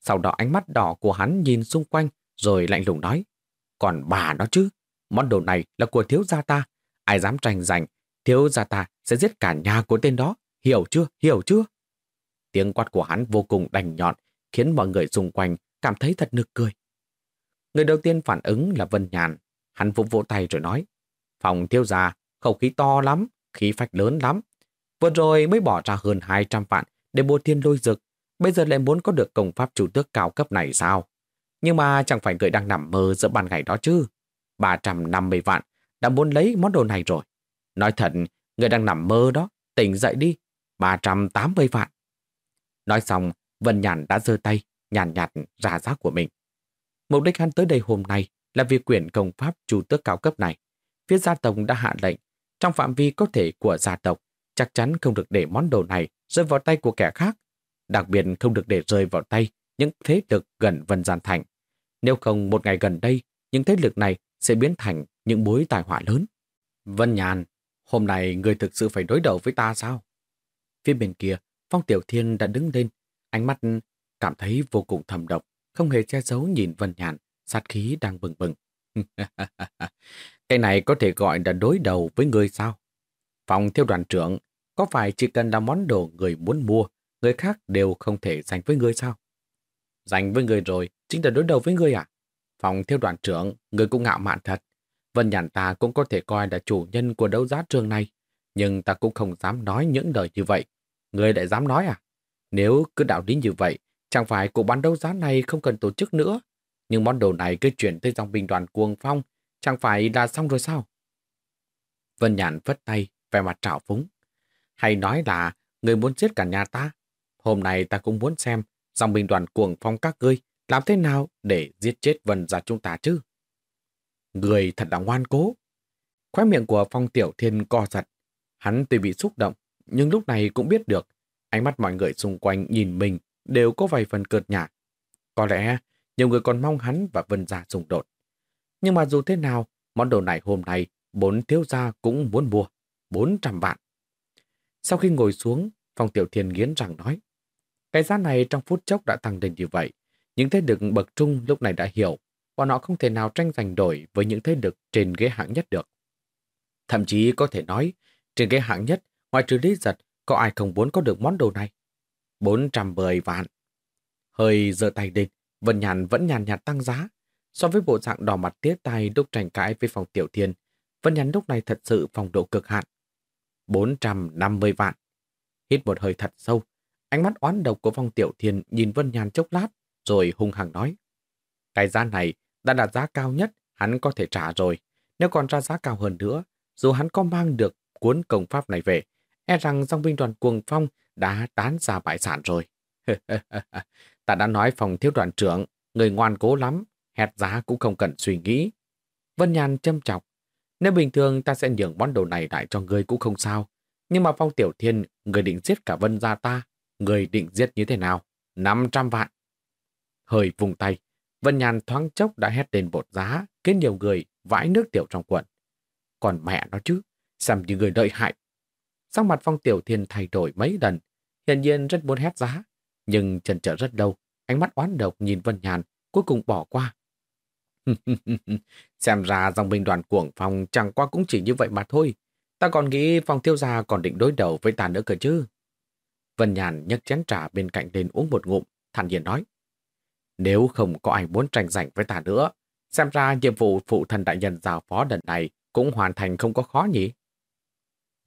Sau đó ánh mắt đỏ của hắn nhìn xung quanh, rồi lạnh lùng nói. Còn bà nó chứ, món đồ này là của thiếu gia ta, Ai dám tranh giành, thiếu gia ta sẽ giết cả nhà của tên đó. Hiểu chưa? Hiểu chưa? Tiếng quát của hắn vô cùng đành nhọn, khiến mọi người xung quanh cảm thấy thật nực cười. Người đầu tiên phản ứng là Vân Nhàn. Hắn vỗ vỗ tay rồi nói, phòng thiếu gia, khẩu khí to lắm, khí phách lớn lắm. Vừa rồi mới bỏ ra hơn 200 vạn để mua thiên lôi dực, bây giờ lại muốn có được công pháp chủ tước cao cấp này sao? Nhưng mà chẳng phải người đang nằm mơ giữa ban ngày đó chứ. 350 vạn đã muốn lấy món đồ này rồi. Nói thật, người đang nằm mơ đó, tỉnh dậy đi, 380 vạn. Nói xong, Vân Nhàn đã giơ tay, nhàn nhạt, nhạt ra giá của mình. Mục đích hắn tới đây hôm nay là vì quyển công pháp chủ tước cao cấp này. Phía gia tộc đã hạ lệnh, trong phạm vi có thể của gia tộc, chắc chắn không được để món đồ này rơi vào tay của kẻ khác. Đặc biệt không được để rơi vào tay những thế lực gần Vân Gian Thành. Nếu không một ngày gần đây, những thế lực này sẽ biến thành những mối tai họa lớn. Vân Nhàn, hôm nay người thực sự phải đối đầu với ta sao? Phía bên kia, Phong Tiểu Thiên đã đứng lên, ánh mắt cảm thấy vô cùng thầm độc, không hề che giấu nhìn Vân Nhàn, sát khí đang bừng bừng. *laughs* Cái này có thể gọi là đối đầu với người sao? Phòng theo đoàn trưởng, có phải chỉ cần là món đồ người muốn mua, người khác đều không thể giành với người sao? Giành với người rồi, chính là đối đầu với người à? Phòng theo đoàn trưởng, người cũng ngạo mạn thật. Vân Nhàn ta cũng có thể coi là chủ nhân của đấu giá trường này, nhưng ta cũng không dám nói những lời như vậy. Người lại dám nói à? Nếu cứ đạo lý như vậy, chẳng phải cuộc bán đấu giá này không cần tổ chức nữa, Nhưng món đồ này cứ chuyển tới dòng binh đoàn cuồng phong, chẳng phải là xong rồi sao? Vân Nhàn vất tay, vẻ mặt trào phúng. Hay nói là người muốn giết cả nhà ta. Hôm nay ta cũng muốn xem dòng binh đoàn cuồng phong các ngươi làm thế nào để giết chết Vân gia chúng ta chứ. Người thật là ngoan cố. Khóe miệng của Phong Tiểu Thiên co giật. Hắn tuy bị xúc động, nhưng lúc này cũng biết được ánh mắt mọi người xung quanh nhìn mình đều có vài phần cợt nhạt. Có lẽ nhiều người còn mong hắn và Vân Gia xung đột. Nhưng mà dù thế nào, món đồ này hôm nay bốn thiếu gia cũng muốn mua. 400 vạn. Sau khi ngồi xuống, Phong Tiểu Thiên nghiến rằng nói. Cái giá này trong phút chốc đã tăng lên như vậy. Những thế lực bậc trung lúc này đã hiểu bọn họ không thể nào tranh giành đổi với những thế lực trên ghế hạng nhất được. Thậm chí có thể nói, trên ghế hạng nhất, ngoài trừ lý giật, có ai không muốn có được món đồ này? 410 vạn. Hơi giơ tay lên, Vân Nhàn vẫn nhàn nhạt tăng giá. So với bộ dạng đỏ mặt tía tay lúc tranh cãi với phòng tiểu thiên, Vân Nhàn lúc này thật sự phòng độ cực hạn. 450 vạn. Hít một hơi thật sâu, ánh mắt oán độc của phong tiểu thiên nhìn Vân Nhàn chốc lát, rồi hung hăng nói. Cái giá này đã là giá cao nhất hắn có thể trả rồi. Nếu còn ra giá cao hơn nữa, dù hắn có mang được cuốn công pháp này về, e rằng dòng binh đoàn cuồng phong đã tán ra bại sản rồi. *laughs* Ta đã nói phòng thiếu đoàn trưởng, người ngoan cố lắm, hẹt giá cũng không cần suy nghĩ. Vân Nhàn châm chọc. Nếu bình thường ta sẽ nhường món đồ này lại cho người cũng không sao. Nhưng mà Phong Tiểu Thiên, người định giết cả Vân gia ta, người định giết như thế nào? 500 vạn. Hơi vùng tay, Vân Nhàn thoáng chốc đã hét lên bột giá, khiến nhiều người vãi nước tiểu trong quần. Còn mẹ nó chứ, xem như người đợi hại. Sắc mặt Phong Tiểu Thiên thay đổi mấy lần, hiển nhiên rất muốn hét giá, nhưng chần chờ rất lâu, ánh mắt oán độc nhìn Vân Nhàn, cuối cùng bỏ qua. *laughs* xem ra dòng binh đoàn cuồng phong chẳng qua cũng chỉ như vậy mà thôi. Ta còn nghĩ phong tiêu gia còn định đối đầu với ta nữa cơ chứ. Vân Nhàn nhấc chén trà bên cạnh lên uống một ngụm, thản nhiên nói. Nếu không có ai muốn tranh giành với ta nữa, xem ra nhiệm vụ phụ thần đại nhân giao phó lần này cũng hoàn thành không có khó nhỉ?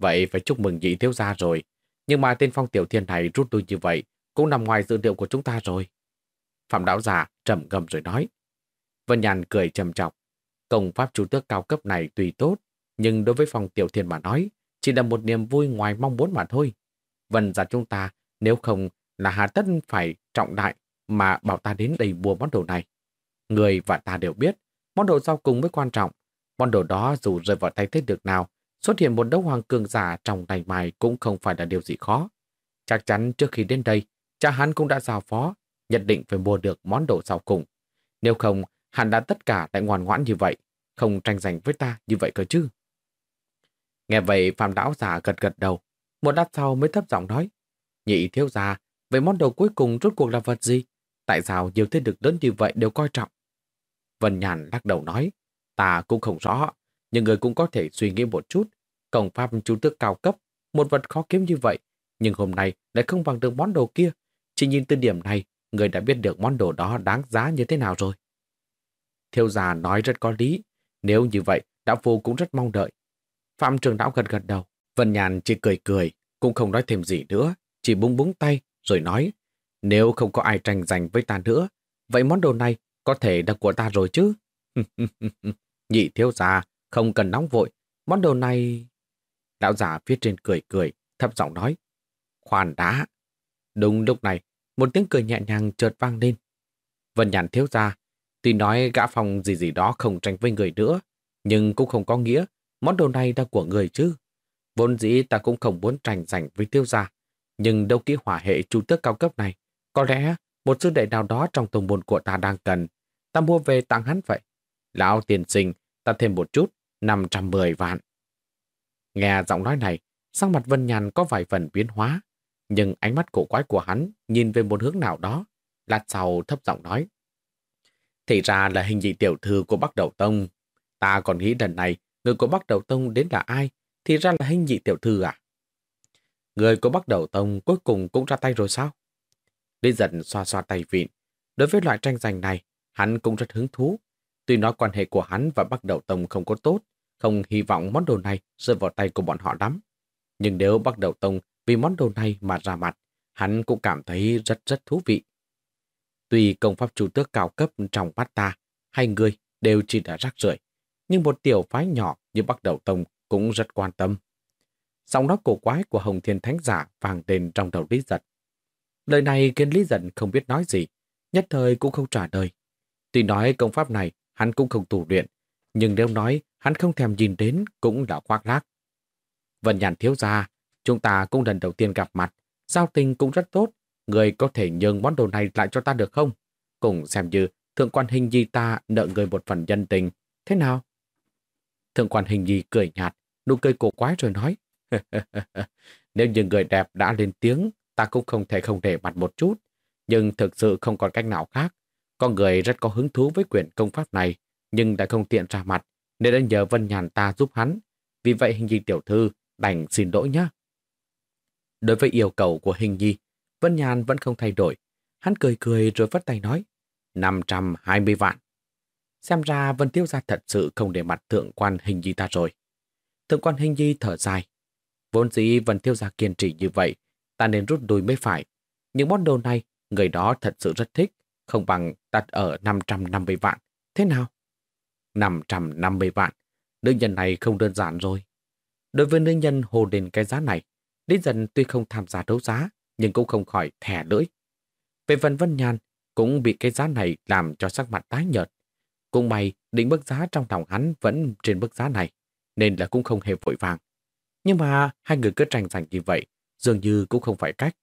Vậy phải chúc mừng nhị thiếu gia rồi. Nhưng mà tên phong tiểu thiên này rút lui như vậy cũng nằm ngoài dự liệu của chúng ta rồi. Phạm đạo giả trầm ngâm rồi nói. Vân Nhàn cười trầm trọng. Công pháp chủ tước cao cấp này tùy tốt, nhưng đối với phong tiểu thiên mà nói, chỉ là một niềm vui ngoài mong muốn mà thôi. Vân giả chúng ta, nếu không là hà tất phải trọng đại mà bảo ta đến đây mua món đồ này. Người và ta đều biết, món đồ sau cùng mới quan trọng. Món đồ đó dù rơi vào tay thế được nào, xuất hiện một đấu hoàng cường giả trong thành bài cũng không phải là điều gì khó. Chắc chắn trước khi đến đây, cha hắn cũng đã giao phó, nhận định phải mua được món đồ sau cùng. Nếu không, hắn đã tất cả lại ngoan ngoãn như vậy, không tranh giành với ta như vậy cơ chứ. Nghe vậy Phạm Đảo giả gật gật đầu, một lát sau mới thấp giọng nói, nhị thiếu gia, vậy món đồ cuối cùng rốt cuộc là vật gì? Tại sao nhiều thế lực lớn như vậy đều coi trọng? Vân Nhàn lắc đầu nói, ta cũng không rõ, nhưng người cũng có thể suy nghĩ một chút. Cổng pháp chú tước cao cấp, một vật khó kiếm như vậy, nhưng hôm nay lại không bằng được món đồ kia. Chỉ nhìn từ điểm này, người đã biết được món đồ đó đáng giá như thế nào rồi. Thiêu già nói rất có lý, nếu như vậy, đạo phu cũng rất mong đợi. Phạm trường đạo gật gật đầu, Vân Nhàn chỉ cười cười, cũng không nói thêm gì nữa, chỉ búng búng tay, rồi nói, nếu không có ai tranh giành với ta nữa, vậy món đồ này có thể là của ta rồi chứ. *laughs* Nhị thiếu gia, không cần nóng vội, món đồ này... Lão giả phía trên cười cười, thấp giọng nói. Khoan đã. Đúng lúc này, một tiếng cười nhẹ nhàng chợt vang lên. Vân nhàn thiếu gia, tuy nói gã phòng gì gì đó không tranh với người nữa, nhưng cũng không có nghĩa món đồ này là của người chứ. Vốn dĩ ta cũng không muốn tranh giành với tiêu gia, nhưng đâu kỹ hỏa hệ chủ tước cao cấp này có lẽ một sư đệ nào đó trong tông môn của ta đang cần. Ta mua về tặng hắn vậy. Lão tiền sinh, ta thêm một chút, 510 vạn. Nghe giọng nói này, sang mặt Vân Nhàn có vài phần biến hóa, nhưng ánh mắt cổ quái của hắn nhìn về một hướng nào đó, lát sau thấp giọng nói. Thì ra là hình dị tiểu thư của Bắc Đầu Tông. Ta còn nghĩ lần này, người của Bắc Đầu Tông đến là ai? Thì ra là hình dị tiểu thư à? Người của Bắc Đầu Tông cuối cùng cũng ra tay rồi sao? Lý giận xoa xoa tay vịn. Đối với loại tranh giành này, hắn cũng rất hứng thú. Tuy nói quan hệ của hắn và Bắc Đầu Tông không có tốt, không hy vọng món đồ này rơi vào tay của bọn họ lắm. Nhưng nếu Bắc Đầu Tông vì món đồ này mà ra mặt, hắn cũng cảm thấy rất rất thú vị. Tuy công pháp chủ tước cao cấp trong mắt ta, hai người đều chỉ là rác rưởi nhưng một tiểu phái nhỏ như Bắc Đầu Tông cũng rất quan tâm. Giọng nói cổ quái của Hồng Thiên Thánh Giả vàng đền trong đầu Lý Giật. Lời này khiến Lý Giật không biết nói gì, nhất thời cũng không trả lời. Tuy nói công pháp này hắn cũng không tù luyện, nhưng nếu nói hắn không thèm nhìn đến cũng đã khoác lác. Vân Nhàn thiếu ra, chúng ta cũng lần đầu tiên gặp mặt, giao tình cũng rất tốt, người có thể nhường món đồ này lại cho ta được không? Cùng xem như thượng quan hình gì ta nợ người một phần nhân tình, thế nào? Thượng quan hình gì cười nhạt, nụ cười cổ quái rồi nói, *laughs* nếu như người đẹp đã lên tiếng, ta cũng không thể không để mặt một chút, nhưng thực sự không còn cách nào khác. Con người rất có hứng thú với quyển công pháp này, nhưng đã không tiện ra mặt, nên đã nhờ Vân Nhàn ta giúp hắn. Vì vậy hình nhi tiểu thư đành xin lỗi nhé. Đối với yêu cầu của hình nhi, Vân Nhàn vẫn không thay đổi. Hắn cười cười rồi vất tay nói, 520 vạn. Xem ra Vân Tiêu Gia thật sự không để mặt thượng quan hình nhi ta rồi. Thượng quan hình nhi thở dài. Vốn dĩ Vân Tiêu Gia kiên trì như vậy, ta nên rút đuôi mới phải. Những món đồ này, người đó thật sự rất thích, không bằng đặt ở 550 vạn. Thế nào? 550 vạn. Nữ nhân này không đơn giản rồi. Đối với nữ nhân hồ đền cái giá này, Lý Dân tuy không tham gia đấu giá, nhưng cũng không khỏi thẻ lưỡi. Về phần Vân Nhan, cũng bị cái giá này làm cho sắc mặt tái nhợt. Cũng may, định mức giá trong lòng hắn vẫn trên mức giá này, nên là cũng không hề vội vàng. Nhưng mà hai người cứ tranh giành như vậy, dường như cũng không phải cách.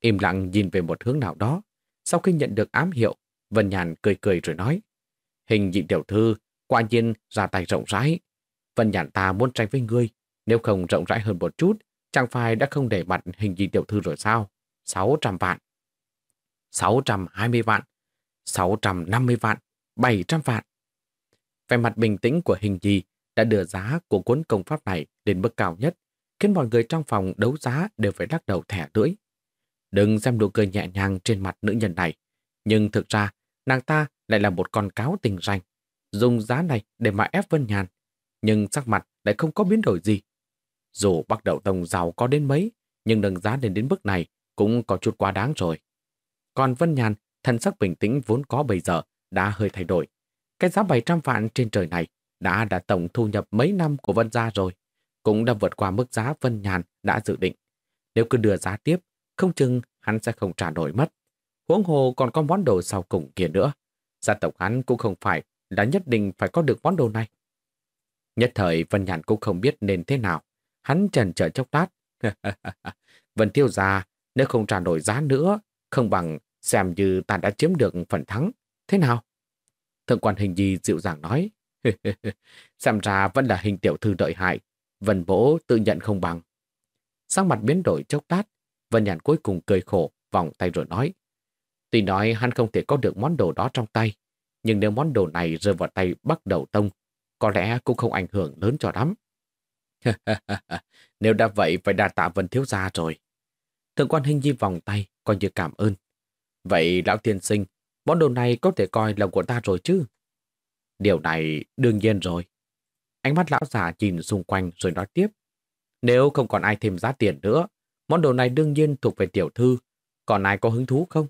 Im lặng nhìn về một hướng nào đó, sau khi nhận được ám hiệu, Vân Nhàn cười cười rồi nói, hình dị tiểu thư, quả nhiên ra tay rộng rãi. Vân Nhàn ta muốn tranh với ngươi, nếu không rộng rãi hơn một chút, chẳng phải đã không để mặt hình dị tiểu thư rồi sao? 600 vạn. 620 vạn. 650 vạn. 700 vạn. Về mặt bình tĩnh của hình dị đã đưa giá của cuốn công pháp này đến mức cao nhất, khiến mọi người trong phòng đấu giá đều phải lắc đầu thẻ lưỡi. Đừng xem nụ cười nhẹ nhàng trên mặt nữ nhân này, nhưng thực ra nàng ta lại là một con cáo tình ranh, dùng giá này để mà ép Vân Nhàn, nhưng sắc mặt lại không có biến đổi gì. Dù bắt đầu tông giàu có đến mấy, nhưng nâng giá lên đến bước này cũng có chút quá đáng rồi. Còn Vân Nhàn, thân sắc bình tĩnh vốn có bây giờ đã hơi thay đổi. Cái giá 700 vạn trên trời này đã đã tổng thu nhập mấy năm của Vân Gia rồi, cũng đã vượt qua mức giá Vân Nhàn đã dự định. Nếu cứ đưa giá tiếp, không chừng hắn sẽ không trả nổi mất. Huống hồ còn có món đồ sau cùng kia nữa. Gia tộc hắn cũng không phải là nhất định phải có được món đồ này. Nhất thời Vân Nhàn cũng không biết nên thế nào. Hắn trần trở chốc lát. *laughs* Vân tiêu ra, nếu không trả nổi giá nữa, không bằng xem như ta đã chiếm được phần thắng. Thế nào? Thượng quan hình gì dịu dàng nói. *laughs* xem ra vẫn là hình tiểu thư đợi hại. Vân bố tự nhận không bằng. Sang mặt biến đổi chốc lát, Vân Nhàn cuối cùng cười khổ, vòng tay rồi nói. Tuy nói hắn không thể có được món đồ đó trong tay, nhưng nếu món đồ này rơi vào tay bắt đầu tông, có lẽ cũng không ảnh hưởng lớn cho lắm. *laughs* nếu đã vậy phải đa tạ Vân Thiếu Gia rồi. Thượng quan hình di vòng tay, coi như cảm ơn. Vậy lão tiên sinh, món đồ này có thể coi là của ta rồi chứ? Điều này đương nhiên rồi. Ánh mắt lão già nhìn xung quanh rồi nói tiếp. Nếu không còn ai thêm giá tiền nữa, món đồ này đương nhiên thuộc về tiểu thư. Còn ai có hứng thú không?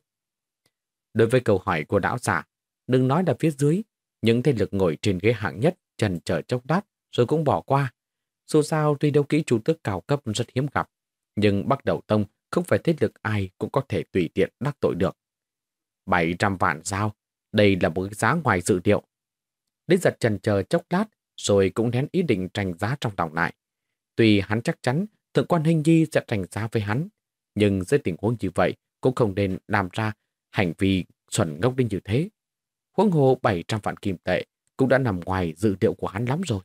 Đối với câu hỏi của đảo giả, đừng nói là phía dưới, những thế lực ngồi trên ghế hạng nhất trần trở chốc đát rồi cũng bỏ qua. Dù sao tuy đấu kỹ chủ tước cao cấp rất hiếm gặp, nhưng bắt đầu tông không phải thế lực ai cũng có thể tùy tiện đắc tội được. 700 vạn sao, đây là một giá ngoài dự liệu. Lý giật trần chờ chốc lát rồi cũng nén ý định tranh giá trong lòng lại. Tuy hắn chắc chắn thượng quan hình nhi sẽ tranh giá với hắn, nhưng dưới tình huống như vậy cũng không nên làm ra hành vi xuẩn ngốc đến như thế. Huống hồ 700 vạn kim tệ cũng đã nằm ngoài dự liệu của hắn lắm rồi.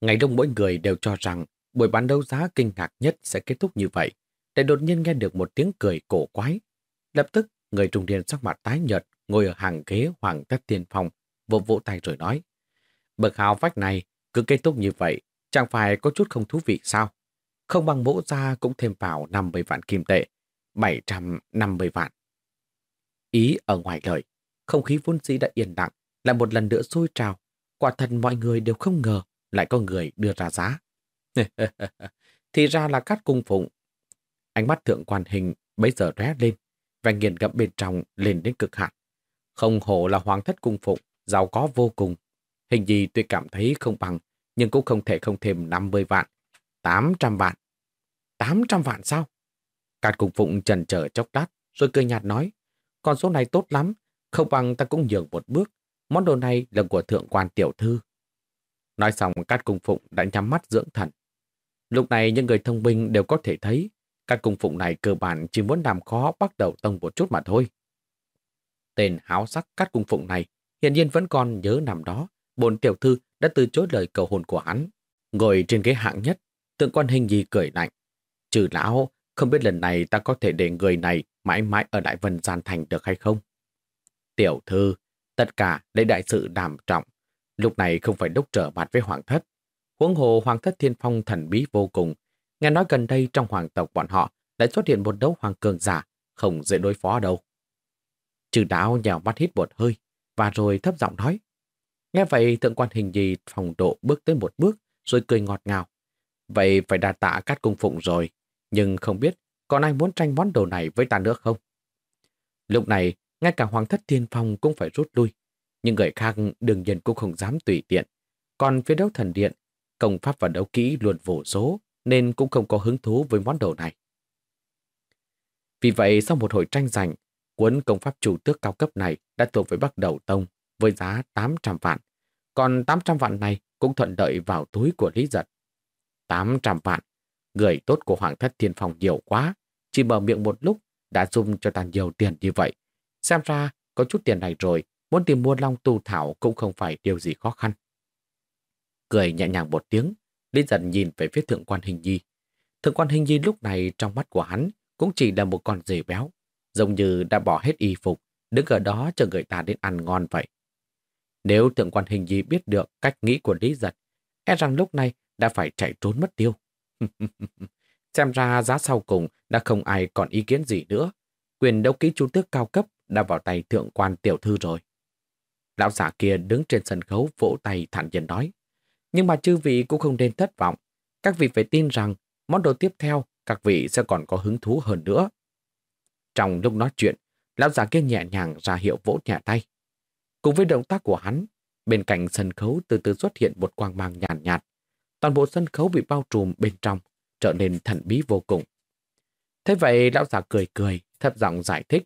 Ngày đông mỗi người đều cho rằng buổi bán đấu giá kinh ngạc nhất sẽ kết thúc như vậy, để đột nhiên nghe được một tiếng cười cổ quái. Lập tức, người trung niên sắc mặt tái nhợt ngồi ở hàng ghế hoàng tất tiền phòng, vỗ vỗ tay rồi nói. Bậc hào vách này cứ kết thúc như vậy, chẳng phải có chút không thú vị sao? Không bằng mỗ ra cũng thêm vào 50 vạn kim tệ, 750 vạn. Ý ở ngoài lời, không khí vốn dĩ đã yên lặng, lại một lần nữa sôi trào. Quả thật mọi người đều không ngờ lại có người đưa ra giá. *laughs* Thì ra là cát cung phụng. Ánh mắt thượng quan hình bấy giờ ré lên, và nghiền ngẫm bên trong lên đến cực hạn. Không hổ là hoàng thất cung phụng, giàu có vô cùng. Hình gì tuy cảm thấy không bằng, nhưng cũng không thể không thêm 50 vạn. 800 vạn. 800 vạn sao? Cát cung phụng trần trở chốc lát, rồi cười nhạt nói, con số này tốt lắm, không bằng ta cũng nhường một bước. Món đồ này là của thượng quan tiểu thư. Nói xong, Cát cung phụng đã nhắm mắt dưỡng thần. Lúc này những người thông minh đều có thể thấy các cung phụng này cơ bản chỉ muốn làm khó bắt đầu tông một chút mà thôi. Tên háo sắc các cung phụng này hiện nhiên vẫn còn nhớ nằm đó. Bồn tiểu thư đã từ chối lời cầu hôn của hắn. Ngồi trên ghế hạng nhất, tượng quan hình gì cười lạnh. Trừ lão, không biết lần này ta có thể để người này mãi mãi ở Đại Vân Gian Thành được hay không? Tiểu thư, tất cả lấy đại sự đảm trọng. Lúc này không phải đúc trở mặt với hoàng thất. Huống hồ hoàng thất thiên phong thần bí vô cùng, Nghe nói gần đây trong hoàng tộc bọn họ lại xuất hiện một đấu hoàng cường giả, không dễ đối phó đâu. Trừ đáo nhào mắt hít một hơi, và rồi thấp giọng nói. Nghe vậy thượng quan hình gì phòng độ bước tới một bước, rồi cười ngọt ngào. Vậy phải đa tạ các cung phụng rồi, nhưng không biết còn ai muốn tranh món đồ này với ta nữa không? Lúc này, ngay cả hoàng thất thiên phong cũng phải rút lui. Nhưng người khác đương nhiên cũng không dám tùy tiện. Còn phía đấu thần điện, công pháp và đấu kỹ luôn vô số, nên cũng không có hứng thú với món đồ này. Vì vậy, sau một hồi tranh giành, cuốn công pháp chủ tước cao cấp này đã thuộc với Bắc Đầu Tông với giá 800 vạn. Còn 800 vạn này cũng thuận lợi vào túi của Lý Giật. 800 vạn, người tốt của Hoàng thất Thiên Phong nhiều quá, chỉ mở miệng một lúc đã dùng cho ta nhiều tiền như vậy. Xem ra, có chút tiền này rồi, muốn tìm mua long tu thảo cũng không phải điều gì khó khăn. Cười nhẹ nhàng một tiếng, Lý dần nhìn về phía thượng quan hình nhi. Thượng quan hình nhi lúc này trong mắt của hắn cũng chỉ là một con dề béo, giống như đã bỏ hết y phục, đứng ở đó chờ người ta đến ăn ngon vậy. Nếu thượng quan hình nhi biết được cách nghĩ của Lý giật, e rằng lúc này đã phải chạy trốn mất tiêu. *laughs* Xem ra giá sau cùng đã không ai còn ý kiến gì nữa. Quyền đấu ký chú tước cao cấp đã vào tay thượng quan tiểu thư rồi. Lão giả kia đứng trên sân khấu vỗ tay thản nhiên nói. Nhưng mà chư vị cũng không nên thất vọng. Các vị phải tin rằng món đồ tiếp theo các vị sẽ còn có hứng thú hơn nữa. Trong lúc nói chuyện, lão giả kia nhẹ nhàng ra hiệu vỗ nhẹ tay. Cùng với động tác của hắn, bên cạnh sân khấu từ từ xuất hiện một quang mang nhàn nhạt, nhạt. Toàn bộ sân khấu bị bao trùm bên trong, trở nên thần bí vô cùng. Thế vậy lão già cười cười, thấp giọng giải thích.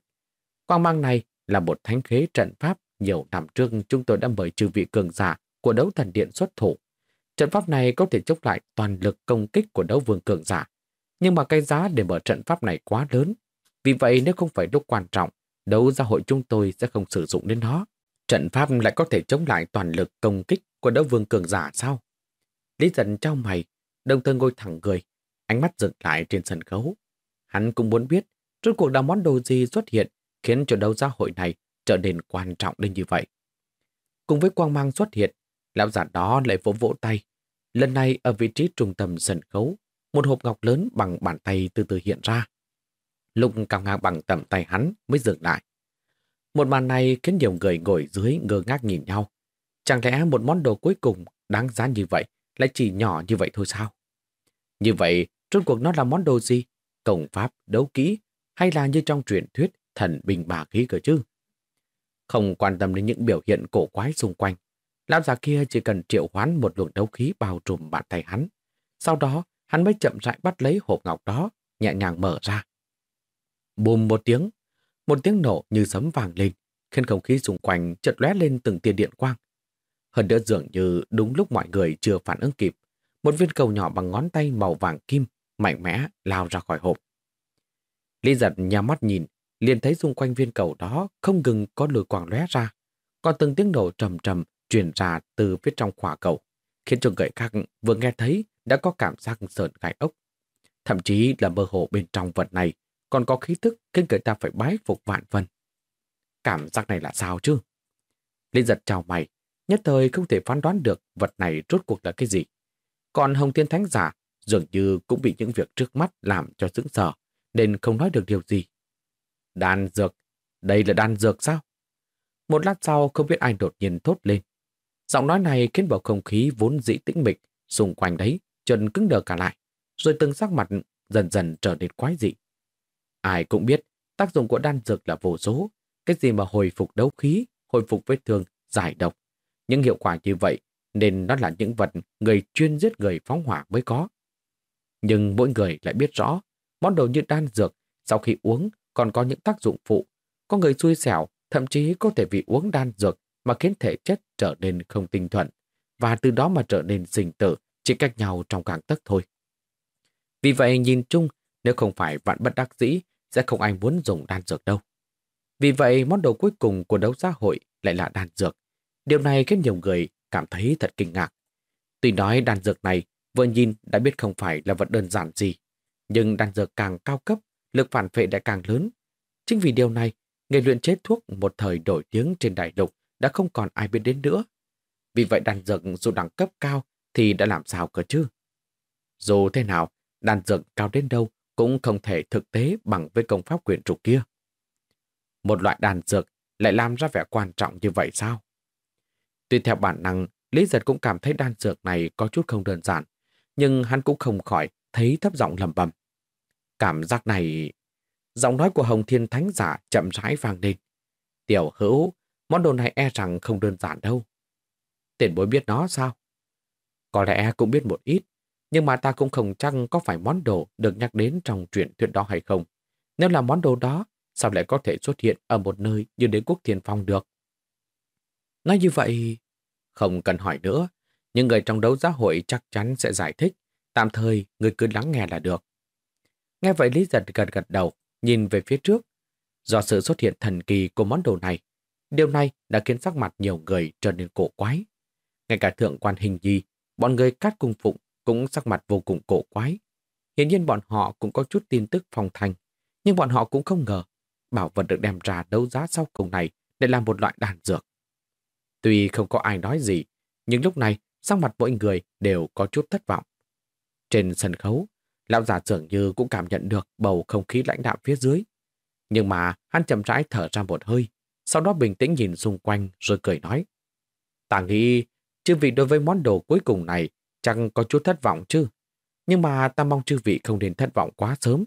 Quang mang này là một thánh khế trận pháp nhiều năm trước chúng tôi đã mời trừ vị cường giả của đấu thần điện xuất thủ. Trận pháp này có thể chống lại toàn lực công kích của đấu vương cường giả. Nhưng mà cái giá để mở trận pháp này quá lớn. Vì vậy nếu không phải lúc quan trọng, đấu gia hội chúng tôi sẽ không sử dụng đến nó. Trận pháp lại có thể chống lại toàn lực công kích của đấu vương cường giả sao? Lý giận trao mày, đồng thời ngồi thẳng người, ánh mắt dựng lại trên sân khấu. Hắn cũng muốn biết rốt cuộc là món đồ gì xuất hiện khiến cho đấu gia hội này trở nên quan trọng đến như vậy. Cùng với quang mang xuất hiện, lão giả đó lại vỗ vỗ tay, Lần này ở vị trí trung tâm sân khấu, một hộp ngọc lớn bằng bàn tay từ từ hiện ra. Lục cao ngang bằng tầm tay hắn mới dừng lại. Một màn này khiến nhiều người ngồi dưới ngơ ngác nhìn nhau. Chẳng lẽ một món đồ cuối cùng đáng giá như vậy lại chỉ nhỏ như vậy thôi sao? Như vậy, rốt cuộc nó là món đồ gì? Công pháp, đấu kỹ hay là như trong truyền thuyết thần bình bà khí cơ chứ? Không quan tâm đến những biểu hiện cổ quái xung quanh, Lão già kia chỉ cần triệu hoán một luồng đấu khí bao trùm bàn tay hắn. Sau đó, hắn mới chậm rãi bắt lấy hộp ngọc đó, nhẹ nhàng mở ra. Bùm một tiếng, một tiếng nổ như sấm vàng lên, khiến không khí xung quanh chợt lóe lên từng tia điện quang. Hơn nữa dường như đúng lúc mọi người chưa phản ứng kịp, một viên cầu nhỏ bằng ngón tay màu vàng kim mạnh mẽ lao ra khỏi hộp. Lý giật nhà mắt nhìn, liền thấy xung quanh viên cầu đó không ngừng có lửa quảng lóe ra, còn từng tiếng nổ trầm trầm truyền ra từ phía trong khỏa cầu, khiến cho người khác vừa nghe thấy đã có cảm giác sợn gai ốc. Thậm chí là mơ hồ bên trong vật này còn có khí thức khiến người ta phải bái phục vạn phần. Cảm giác này là sao chứ? Lý giật chào mày, nhất thời không thể phán đoán được vật này rốt cuộc là cái gì. Còn Hồng Thiên Thánh Giả dường như cũng bị những việc trước mắt làm cho sững sờ, nên không nói được điều gì. Đan dược, đây là đan dược sao? Một lát sau không biết ai đột nhiên thốt lên. Giọng nói này khiến bầu không khí vốn dĩ tĩnh mịch, xung quanh đấy, chân cứng đờ cả lại, rồi từng sắc mặt dần dần trở nên quái dị. Ai cũng biết, Tác dụng của đan dược là vô số. Cái gì mà hồi phục đấu khí, hồi phục vết thương, giải độc. Những hiệu quả như vậy nên nó là những vật người chuyên giết người phóng hỏa mới có. Nhưng mỗi người lại biết rõ, món đồ như đan dược sau khi uống còn có những tác dụng phụ. Có người xui xẻo, thậm chí có thể vì uống đan dược mà khiến thể chất trở nên không tinh thuận, và từ đó mà trở nên sinh tử, chỉ cách nhau trong càng tấc thôi. Vì vậy nhìn chung, nếu không phải vạn bất đắc dĩ, sẽ không ai muốn dùng đan dược đâu. Vì vậy, món đồ cuối cùng của đấu giá hội lại là đan dược. Điều này khiến nhiều người cảm thấy thật kinh ngạc. Tuy nói đan dược này vừa nhìn đã biết không phải là vật đơn giản gì, nhưng đan dược càng cao cấp, lực phản vệ lại càng lớn. Chính vì điều này, nghề luyện chế thuốc một thời nổi tiếng trên đại lục đã không còn ai biết đến nữa. Vì vậy đan dược dù đẳng cấp cao thì đã làm sao cơ chứ? Dù thế nào, đan dược cao đến đâu cũng không thể thực tế bằng với công pháp quyền trục kia. Một loại đan dược lại làm ra vẻ quan trọng như vậy sao? Tuy theo bản năng, Lý Giật cũng cảm thấy đan dược này có chút không đơn giản, nhưng hắn cũng không khỏi thấy thấp giọng lầm bầm. Cảm giác này... Giọng nói của Hồng Thiên Thánh Giả chậm rãi vang lên. Tiểu hữu, món đồ này e rằng không đơn giản đâu. Tiền bối biết nó sao? Có lẽ cũng biết một ít, nhưng mà ta cũng không chắc có phải món đồ được nhắc đến trong truyện thuyết đó hay không. Nếu là món đồ đó, sao lại có thể xuất hiện ở một nơi như đế quốc thiên phong được? Nói như vậy, không cần hỏi nữa, những người trong đấu giá hội chắc chắn sẽ giải thích. Tạm thời, người cứ lắng nghe là được. Nghe vậy Lý Giật gật gật đầu, nhìn về phía trước. Do sự xuất hiện thần kỳ của món đồ này, điều này đã khiến sắc mặt nhiều người trở nên cổ quái. Ngay cả thượng quan hình gì, bọn người cát cung phụng cũng sắc mặt vô cùng cổ quái. Hiển nhiên bọn họ cũng có chút tin tức phong thành, nhưng bọn họ cũng không ngờ bảo vật được đem ra đấu giá sau cùng này để làm một loại đàn dược. Tuy không có ai nói gì, nhưng lúc này sắc mặt mỗi người đều có chút thất vọng. Trên sân khấu, lão già dường như cũng cảm nhận được bầu không khí lãnh đạo phía dưới. Nhưng mà hắn chậm rãi thở ra một hơi, sau đó bình tĩnh nhìn xung quanh rồi cười nói. Ta nghĩ, chư vị đối với món đồ cuối cùng này chẳng có chút thất vọng chứ. Nhưng mà ta mong chư vị không nên thất vọng quá sớm,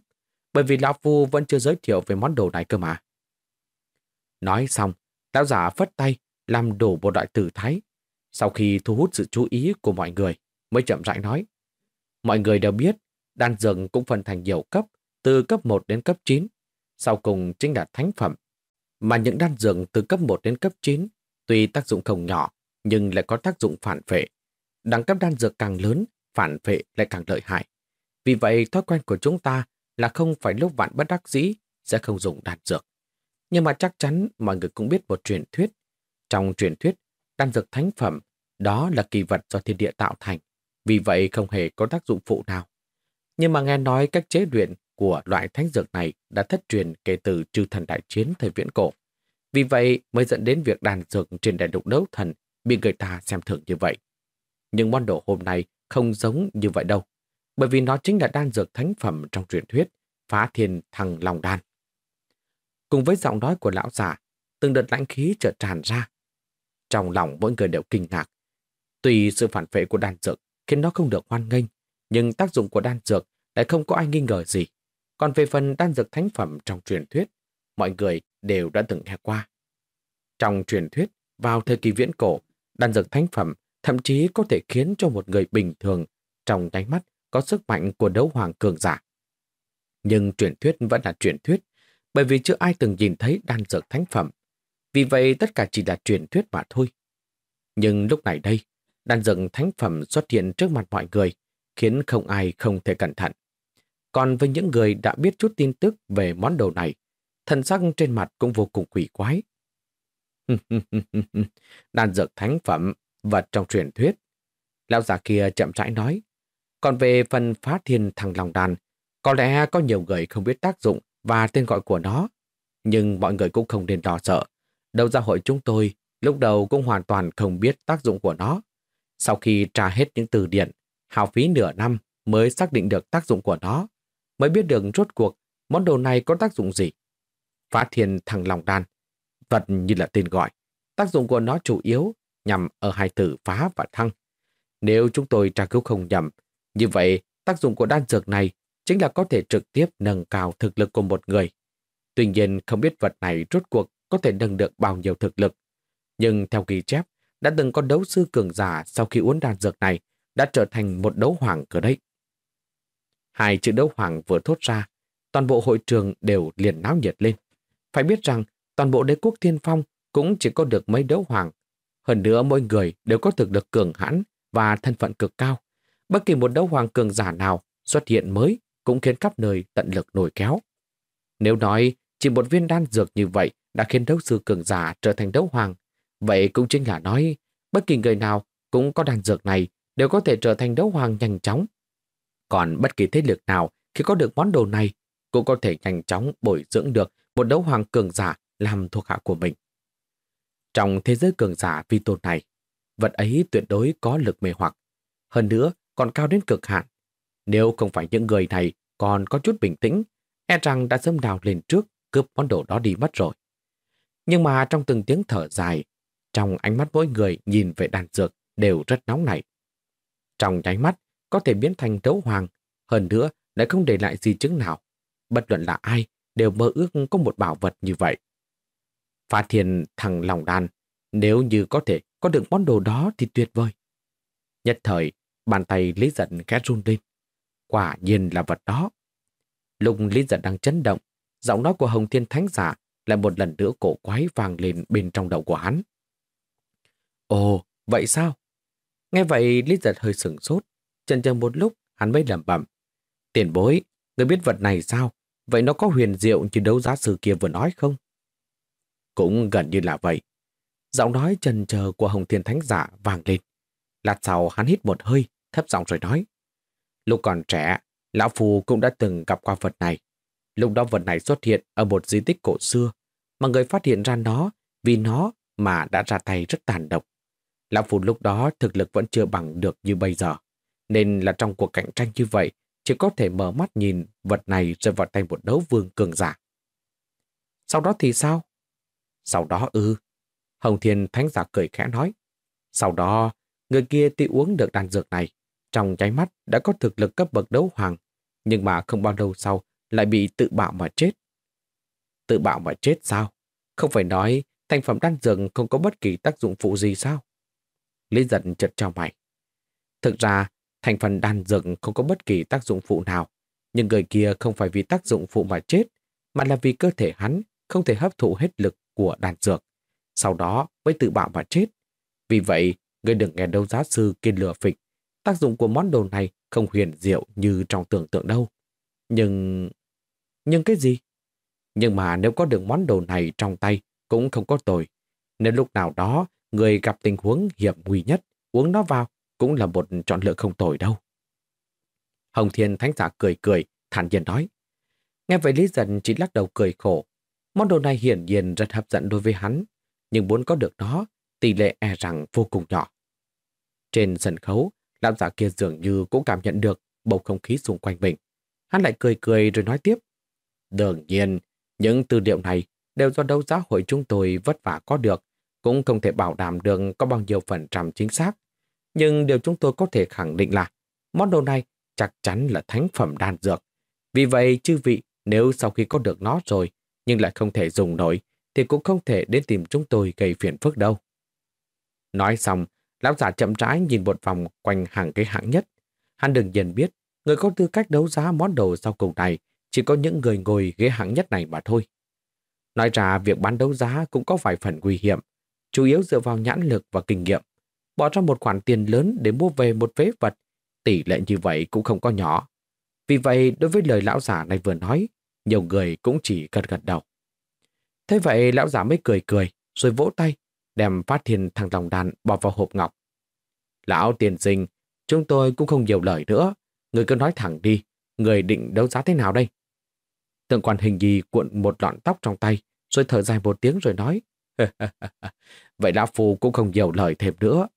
bởi vì Lão Phu vẫn chưa giới thiệu về món đồ này cơ mà. Nói xong, lão giả phất tay, làm đổ một loại tử thái. Sau khi thu hút sự chú ý của mọi người, mới chậm rãi nói. Mọi người đều biết, đan dược cũng phân thành nhiều cấp, từ cấp 1 đến cấp 9. Sau cùng chính là thánh phẩm. Mà những đan dược từ cấp 1 đến cấp 9, tuy tác dụng không nhỏ, nhưng lại có tác dụng phản phệ. Đẳng cấp đan dược càng lớn, phản phệ lại càng lợi hại. Vì vậy, thói quen của chúng ta là không phải lúc vạn bất đắc dĩ sẽ không dùng đan dược. Nhưng mà chắc chắn mọi người cũng biết một truyền thuyết. Trong truyền thuyết, đan dược thánh phẩm, đó là kỳ vật do thiên địa tạo thành. Vì vậy không hề có tác dụng phụ nào. Nhưng mà nghe nói cách chế luyện của loại thánh dược này đã thất truyền kể từ chư thần đại chiến thời viễn cổ. Vì vậy mới dẫn đến việc đàn dược trên đại lục đấu thần bị người ta xem thường như vậy. Nhưng món đồ hôm nay không giống như vậy đâu, bởi vì nó chính là đan dược thánh phẩm trong truyền thuyết, phá thiên thằng lòng đan. Cùng với giọng nói của lão già, từng đợt lãnh khí chợt tràn ra. Trong lòng mỗi người đều kinh ngạc. Tuy sự phản vệ của đan dược khiến nó không được hoan nghênh, nhưng tác dụng của đan dược lại không có ai nghi ngờ gì. Còn về phần đan dược thánh phẩm trong truyền thuyết, mọi người đều đã từng nghe qua. Trong truyền thuyết, vào thời kỳ viễn cổ, đan dược thánh phẩm thậm chí có thể khiến cho một người bình thường trong đánh mắt có sức mạnh của đấu hoàng cường giả. Nhưng truyền thuyết vẫn là truyền thuyết, bởi vì chưa ai từng nhìn thấy đan dược thánh phẩm. Vì vậy tất cả chỉ là truyền thuyết mà thôi. Nhưng lúc này đây, đan dược thánh phẩm xuất hiện trước mặt mọi người, khiến không ai không thể cẩn thận. Còn với những người đã biết chút tin tức về món đồ này, thần sắc trên mặt cũng vô cùng quỷ quái. *laughs* đan dược thánh phẩm, vật trong truyền thuyết. Lão già kia chậm rãi nói. Còn về phần phá thiên thằng lòng đàn, có lẽ có nhiều người không biết tác dụng và tên gọi của nó. Nhưng mọi người cũng không nên lo sợ. Đầu gia hội chúng tôi lúc đầu cũng hoàn toàn không biết tác dụng của nó. Sau khi tra hết những từ điển, hào phí nửa năm mới xác định được tác dụng của nó, mới biết được rốt cuộc món đồ này có tác dụng gì. Phá thiên thằng lòng đan, vật như là tên gọi, tác dụng của nó chủ yếu nhằm ở hai từ phá và thăng. Nếu chúng tôi tra cứu không nhầm, như vậy tác dụng của đan dược này chính là có thể trực tiếp nâng cao thực lực của một người. Tuy nhiên không biết vật này rốt cuộc có thể nâng được bao nhiêu thực lực. Nhưng theo ghi chép, đã từng có đấu sư cường giả sau khi uống đan dược này đã trở thành một đấu hoàng cơ đấy. Hai chữ đấu hoàng vừa thốt ra, toàn bộ hội trường đều liền náo nhiệt lên. Phải biết rằng, toàn bộ đế quốc thiên phong cũng chỉ có được mấy đấu hoàng. Hơn nữa mỗi người đều có thực lực cường hãn và thân phận cực cao. Bất kỳ một đấu hoàng cường giả nào xuất hiện mới cũng khiến khắp nơi tận lực nổi kéo. Nếu nói chỉ một viên đan dược như vậy đã khiến đấu sư cường giả trở thành đấu hoàng, vậy cũng chính là nói bất kỳ người nào cũng có đan dược này đều có thể trở thành đấu hoàng nhanh chóng. Còn bất kỳ thế lực nào khi có được món đồ này cũng có thể nhanh chóng bồi dưỡng được một đấu hoàng cường giả làm thuộc hạ của mình. Trong thế giới cường giả vi tôn này, vật ấy tuyệt đối có lực mê hoặc. Hơn nữa, còn cao đến cực hạn. Nếu không phải những người này còn có chút bình tĩnh, e rằng đã sớm đào lên trước cướp món đồ đó đi mất rồi. Nhưng mà trong từng tiếng thở dài, trong ánh mắt mỗi người nhìn về đàn dược đều rất nóng nảy. Trong nháy mắt, có thể biến thành đấu hoàng, hơn nữa lại không để lại gì chứng nào. Bất luận là ai, đều mơ ước có một bảo vật như vậy. Phá thiền thằng lòng đàn, nếu như có thể có được món đồ đó thì tuyệt vời. Nhất thời, bàn tay Lý Giận khẽ run lên. Quả nhiên là vật đó. Lúc Lý Giận đang chấn động, giọng nói của Hồng Thiên Thánh Giả lại một lần nữa cổ quái vàng lên bên trong đầu của hắn. Ồ, vậy sao? Nghe vậy Lý Giật hơi sửng sốt, chần chờ một lúc hắn mới lẩm bẩm. Tiền bối, người biết vật này sao? Vậy nó có huyền diệu như đấu giá sư kia vừa nói không? Cũng gần như là vậy. Giọng nói trần chờ của Hồng Thiên Thánh Giả vàng lên. Lát sau hắn hít một hơi, thấp giọng rồi nói. Lúc còn trẻ, Lão Phù cũng đã từng gặp qua vật này. Lúc đó vật này xuất hiện ở một di tích cổ xưa, mà người phát hiện ra nó vì nó mà đã ra tay rất tàn độc. Lão Phu lúc đó thực lực vẫn chưa bằng được như bây giờ, nên là trong cuộc cạnh tranh như vậy, chỉ có thể mở mắt nhìn vật này rơi vào tay một đấu vương cường giả. Sau đó thì sao? Sau đó ư. Hồng Thiên Thánh Giả cười khẽ nói. Sau đó, người kia tự uống được đan dược này. Trong cháy mắt đã có thực lực cấp bậc đấu hoàng, nhưng mà không bao lâu sau lại bị tự bạo mà chết. Tự bạo mà chết sao? Không phải nói thành phẩm đan dược không có bất kỳ tác dụng phụ gì sao? Lý giận chợt cho mày. Thực ra, thành phần đan dược không có bất kỳ tác dụng phụ nào, nhưng người kia không phải vì tác dụng phụ mà chết, mà là vì cơ thể hắn không thể hấp thụ hết lực của đan dược, sau đó mới tự bạo mà chết. Vì vậy, người đừng nghe đâu giá sư kiên lừa phịch, tác dụng của món đồ này không huyền diệu như trong tưởng tượng đâu. Nhưng... Nhưng cái gì? Nhưng mà nếu có được món đồ này trong tay cũng không có tội Nếu lúc nào đó người gặp tình huống hiểm nguy nhất, uống nó vào cũng là một chọn lựa không tồi đâu. Hồng Thiên Thánh Giả cười cười, thản nhiên nói. Nghe vậy Lý Dân chỉ lắc đầu cười khổ. Món đồ này hiển nhiên rất hấp dẫn đối với hắn, nhưng muốn có được nó, tỷ lệ e rằng vô cùng nhỏ. Trên sân khấu, lão giả kia dường như cũng cảm nhận được bầu không khí xung quanh mình. Hắn lại cười cười rồi nói tiếp. Đương nhiên, những tư liệu này đều do đấu giá hội chúng tôi vất vả có được, cũng không thể bảo đảm được có bao nhiêu phần trăm chính xác. Nhưng điều chúng tôi có thể khẳng định là món đồ này chắc chắn là thánh phẩm đan dược. Vì vậy, chư vị, nếu sau khi có được nó rồi, nhưng lại không thể dùng nổi, thì cũng không thể đến tìm chúng tôi gây phiền phức đâu. Nói xong, lão giả chậm rãi nhìn một vòng quanh hàng cái hạng nhất. Hắn đừng nhiên biết, người có tư cách đấu giá món đồ sau cùng này chỉ có những người ngồi ghế hạng nhất này mà thôi. Nói ra việc bán đấu giá cũng có vài phần nguy hiểm, chủ yếu dựa vào nhãn lực và kinh nghiệm. Bỏ ra một khoản tiền lớn để mua về một phế vật, tỷ lệ như vậy cũng không có nhỏ. Vì vậy, đối với lời lão giả này vừa nói, nhiều người cũng chỉ gật gật đầu. Thế vậy, lão giả mới cười cười, rồi vỗ tay, đem phát thiên thằng lòng đàn bỏ vào hộp ngọc. Lão tiền sinh, chúng tôi cũng không nhiều lời nữa. Người cứ nói thẳng đi, người định đấu giá thế nào đây? Tượng quan hình gì cuộn một lọn tóc trong tay, rồi thở dài một tiếng rồi nói. *laughs* Vậy lão phù cũng không nhiều lời thêm nữa.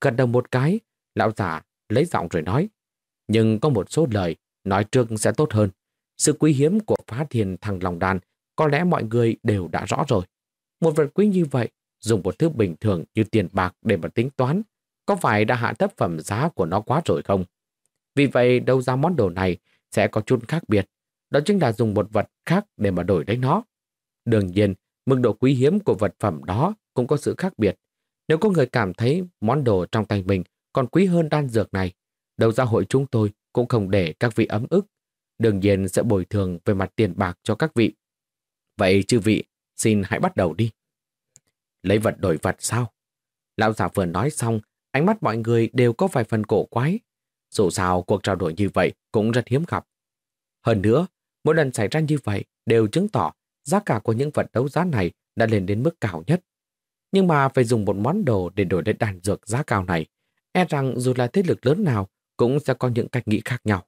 Gật đầu một cái, lão giả lấy giọng rồi nói. Nhưng có một số lời nói trước sẽ tốt hơn. Sự quý hiếm của phá thiền thằng lòng đàn có lẽ mọi người đều đã rõ rồi. Một vật quý như vậy, dùng một thứ bình thường như tiền bạc để mà tính toán, có phải đã hạ thấp phẩm giá của nó quá rồi không? Vì vậy, đâu ra món đồ này sẽ có chút khác biệt. đó chính là dùng một vật khác để mà đổi lấy nó. Đương nhiên, mức độ quý hiếm của vật phẩm đó cũng có sự khác biệt. Nếu có người cảm thấy món đồ trong tay mình còn quý hơn đan dược này, đầu gia hội chúng tôi cũng không để các vị ấm ức. Đương nhiên sẽ bồi thường về mặt tiền bạc cho các vị. Vậy chư vị, xin hãy bắt đầu đi. Lấy vật đổi vật sao? Lão giả vừa nói xong, ánh mắt mọi người đều có vài phần cổ quái. Dù sao, cuộc trao đổi như vậy cũng rất hiếm gặp. Hơn nữa, mỗi lần xảy ra như vậy đều chứng tỏ giá cả của những vật đấu giá này đã lên đến mức cao nhất. Nhưng mà phải dùng một món đồ để đổi lấy đàn dược giá cao này, e rằng dù là thế lực lớn nào cũng sẽ có những cách nghĩ khác nhau.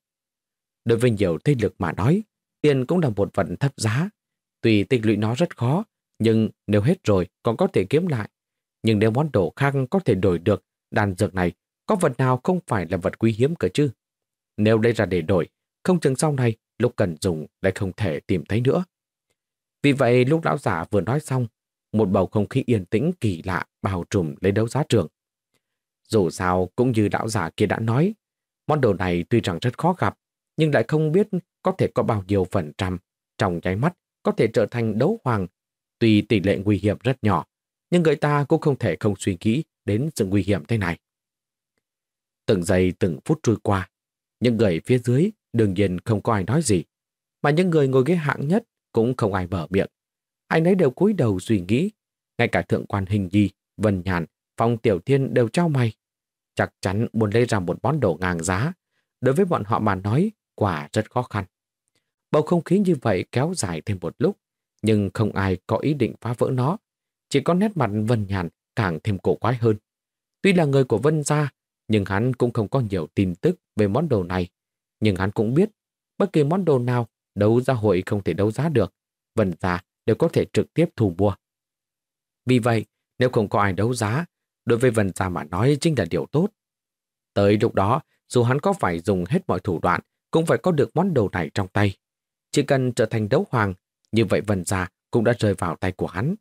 Đối với nhiều thế lực mà nói, tiền cũng là một vật thấp giá. Tuy tích lũy nó rất khó, nhưng nếu hết rồi còn có thể kiếm lại. Nhưng nếu món đồ khác có thể đổi được, đàn dược này có vật nào không phải là vật quý hiếm cơ chứ? Nếu đây ra để đổi, không chừng sau này lúc cần dùng lại không thể tìm thấy nữa. Vì vậy lúc lão giả vừa nói xong, một bầu không khí yên tĩnh kỳ lạ bao trùm lấy đấu giá trường. Dù sao cũng như lão giả kia đã nói, món đồ này tuy rằng rất khó gặp, nhưng lại không biết có thể có bao nhiêu phần trăm trong nháy mắt có thể trở thành đấu hoàng. Tuy tỷ lệ nguy hiểm rất nhỏ, nhưng người ta cũng không thể không suy nghĩ đến sự nguy hiểm thế này. Từng giây từng phút trôi qua, những người phía dưới đương nhiên không có ai nói gì, mà những người ngồi ghế hạng nhất cũng không ai mở miệng. Ai nấy đều cúi đầu suy nghĩ, ngay cả thượng quan hình di, vân nhàn, phong tiểu thiên đều trao mày. Chắc chắn muốn lấy ra một món đồ ngang giá. Đối với bọn họ mà nói, quả rất khó khăn. Bầu không khí như vậy kéo dài thêm một lúc, nhưng không ai có ý định phá vỡ nó. Chỉ có nét mặt Vân Nhàn càng thêm cổ quái hơn. Tuy là người của Vân gia, nhưng hắn cũng không có nhiều tin tức về món đồ này. Nhưng hắn cũng biết, bất kỳ món đồ nào đấu giá hội không thể đấu giá được, Vân gia đều có thể trực tiếp thu mua. Vì vậy, nếu không có ai đấu giá, đối với Vân gia mà nói chính là điều tốt. Tới lúc đó, dù hắn có phải dùng hết mọi thủ đoạn, cũng phải có được món đồ này trong tay. Chỉ cần trở thành đấu hoàng, như vậy Vân gia cũng đã rơi vào tay của hắn.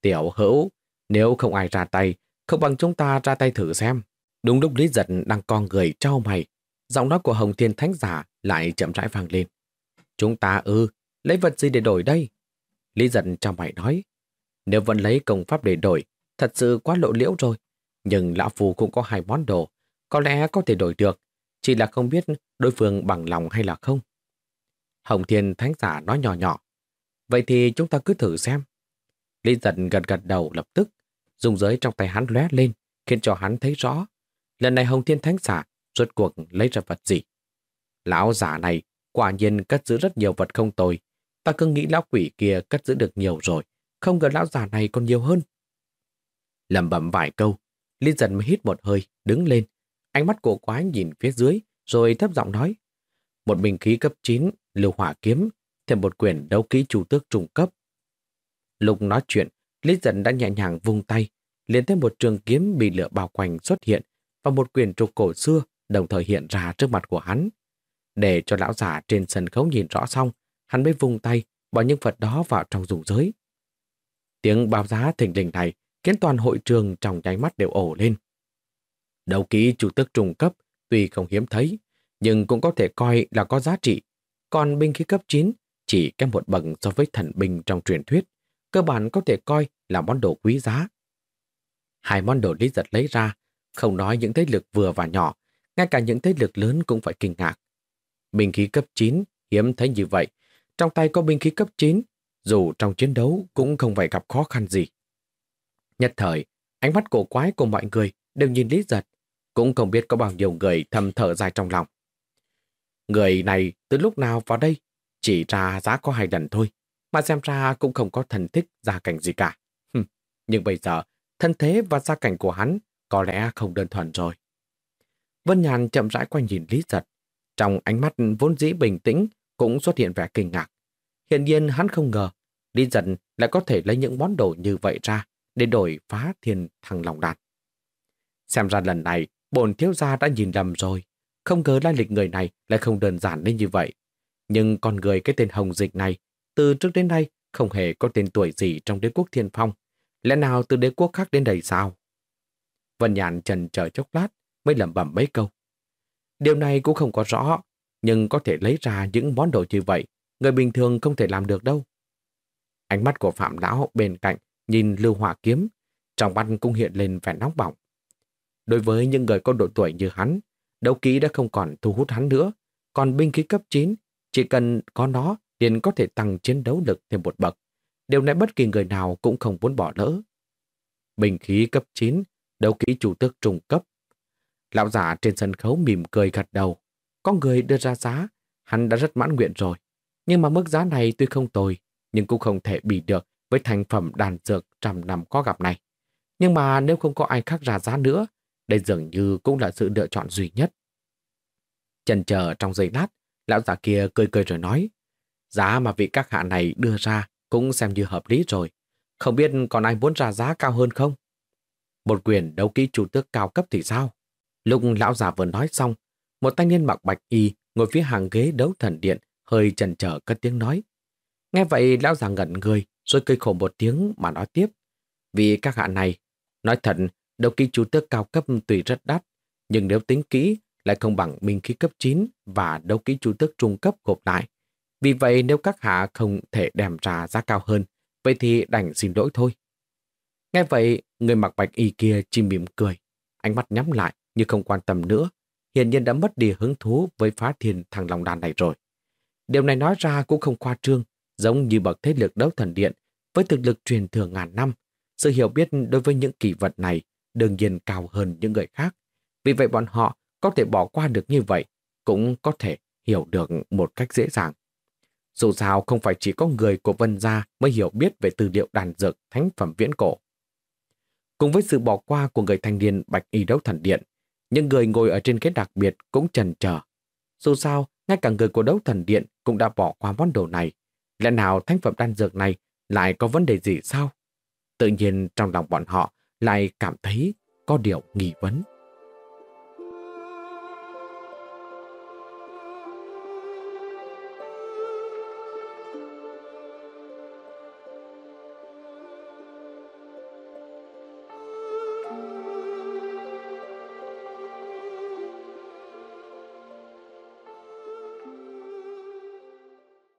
Tiểu hữu, nếu không ai ra tay, không bằng chúng ta ra tay thử xem. Đúng lúc Lý Giật đang con người trao mày, giọng nói của Hồng Thiên Thánh Giả lại chậm rãi vang lên. Chúng ta ư, lấy vật gì để đổi đây? Lý Giật trao mày nói, nếu vẫn lấy công pháp để đổi, thật sự quá lộ liễu rồi. Nhưng Lão Phù cũng có hai món đồ, có lẽ có thể đổi được, chỉ là không biết đối phương bằng lòng hay là không. Hồng Thiên Thánh Giả nói nhỏ nhỏ, vậy thì chúng ta cứ thử xem. Lý Giật gật gật đầu lập tức, dùng giới trong tay hắn lóe lên, khiến cho hắn thấy rõ. Lần này Hồng Thiên Thánh Giả rốt cuộc lấy ra vật gì. Lão giả này quả nhiên cất giữ rất nhiều vật không tồi. Ta cứ nghĩ lão quỷ kia cất giữ được nhiều rồi, không ngờ lão giả này còn nhiều hơn. Lầm bẩm vài câu, Lý Dần mới hít một hơi, đứng lên. Ánh mắt cổ quái nhìn phía dưới, rồi thấp giọng nói. Một bình khí cấp 9, lưu hỏa kiếm, thêm một quyển đấu ký chủ tước trung cấp, Lúc nói chuyện, Lý Dần đã nhẹ nhàng vung tay, liền thêm một trường kiếm bị lửa bao quanh xuất hiện và một quyển trục cổ xưa đồng thời hiện ra trước mặt của hắn. Để cho lão giả trên sân khấu nhìn rõ xong, hắn mới vung tay bỏ những vật đó vào trong dùng giới. Tiếng báo giá thỉnh lình này khiến toàn hội trường trong nháy mắt đều ổ lên. Đầu ký chủ tước trùng cấp tuy không hiếm thấy, nhưng cũng có thể coi là có giá trị. Còn binh khí cấp 9 chỉ kém một bậc so với thần binh trong truyền thuyết, cơ bản có thể coi là món đồ quý giá. Hai món đồ lý giật lấy ra, không nói những thế lực vừa và nhỏ, ngay cả những thế lực lớn cũng phải kinh ngạc. Binh khí cấp 9 hiếm thấy như vậy, trong tay có binh khí cấp 9, dù trong chiến đấu cũng không phải gặp khó khăn gì. Nhất thời, ánh mắt cổ quái của mọi người đều nhìn Lý Giật, cũng không biết có bao nhiêu người thầm thở dài trong lòng. Người này từ lúc nào vào đây, chỉ ra giá có hai lần thôi, mà xem ra cũng không có thần thích gia cảnh gì cả. Nhưng bây giờ, thân thế và gia cảnh của hắn có lẽ không đơn thuần rồi. Vân Nhàn chậm rãi quay nhìn Lý Giật. Trong ánh mắt vốn dĩ bình tĩnh cũng xuất hiện vẻ kinh ngạc. Hiện nhiên hắn không ngờ, Lý Giật lại có thể lấy những món đồ như vậy ra để đổi phá thiên thằng lòng đạn. Xem ra lần này bồn thiếu gia đã nhìn lầm rồi. Không ngờ lai lịch người này lại không đơn giản đến như vậy. Nhưng con người cái tên Hồng Dịch này, từ trước đến nay không hề có tên tuổi gì trong đế quốc thiên phong. Lẽ nào từ đế quốc khác đến đây sao? Vân Nhàn trần chờ chốc lát mới lẩm bẩm mấy câu. Điều này cũng không có rõ, nhưng có thể lấy ra những món đồ như vậy, người bình thường không thể làm được đâu. Ánh mắt của Phạm Lão bên cạnh nhìn lưu hỏa kiếm, trong mắt cũng hiện lên vẻ nóng bỏng. Đối với những người có độ tuổi như hắn, đấu kỹ đã không còn thu hút hắn nữa, còn binh khí cấp 9, chỉ cần có nó liền có thể tăng chiến đấu lực thêm một bậc. Điều này bất kỳ người nào cũng không muốn bỏ lỡ. Bình khí cấp 9, đấu kỹ chủ tước trùng cấp. Lão giả trên sân khấu mỉm cười gật đầu. Có người đưa ra giá, hắn đã rất mãn nguyện rồi. Nhưng mà mức giá này tuy không tồi, nhưng cũng không thể bị được với thành phẩm đàn dược trăm năm có gặp này. Nhưng mà nếu không có ai khác ra giá nữa, đây dường như cũng là sự lựa chọn duy nhất. Chần chờ trong giây lát, lão già kia cười cười rồi nói, giá mà vị các hạ này đưa ra cũng xem như hợp lý rồi. Không biết còn ai muốn ra giá cao hơn không? Một quyền đấu kỹ chủ tước cao cấp thì sao? Lúc lão già vừa nói xong, một thanh niên mặc bạch y ngồi phía hàng ghế đấu thần điện hơi chần chờ cất tiếng nói. Nghe vậy lão già ngẩn người rồi cười khổ một tiếng mà nói tiếp. Vì các hạ này, nói thật, đấu kỹ chủ tước cao cấp tùy rất đắt, nhưng nếu tính kỹ lại không bằng minh khí cấp 9 và đấu kỹ chủ tước trung cấp gộp lại. Vì vậy nếu các hạ không thể đem ra giá cao hơn, vậy thì đành xin lỗi thôi. Nghe vậy, người mặc bạch y kia chỉ mỉm cười, ánh mắt nhắm lại như không quan tâm nữa, hiển nhiên đã mất đi hứng thú với phá thiên thằng lòng đàn này rồi. Điều này nói ra cũng không khoa trương, giống như bậc thế lực đấu thần điện với thực lực truyền thừa ngàn năm. Sự hiểu biết đối với những kỳ vật này đương nhiên cao hơn những người khác. Vì vậy bọn họ có thể bỏ qua được như vậy, cũng có thể hiểu được một cách dễ dàng. Dù sao không phải chỉ có người của Vân Gia mới hiểu biết về tư liệu đàn dược thánh phẩm viễn cổ. Cùng với sự bỏ qua của người thanh niên Bạch Y Đấu Thần Điện, những người ngồi ở trên ghế đặc biệt cũng chần chờ. Dù sao, ngay cả người của Đấu Thần Điện cũng đã bỏ qua món đồ này. Lẽ nào thánh phẩm đan dược này lại có vấn đề gì sao? Tự nhiên trong lòng bọn họ lại cảm thấy có điều nghi vấn.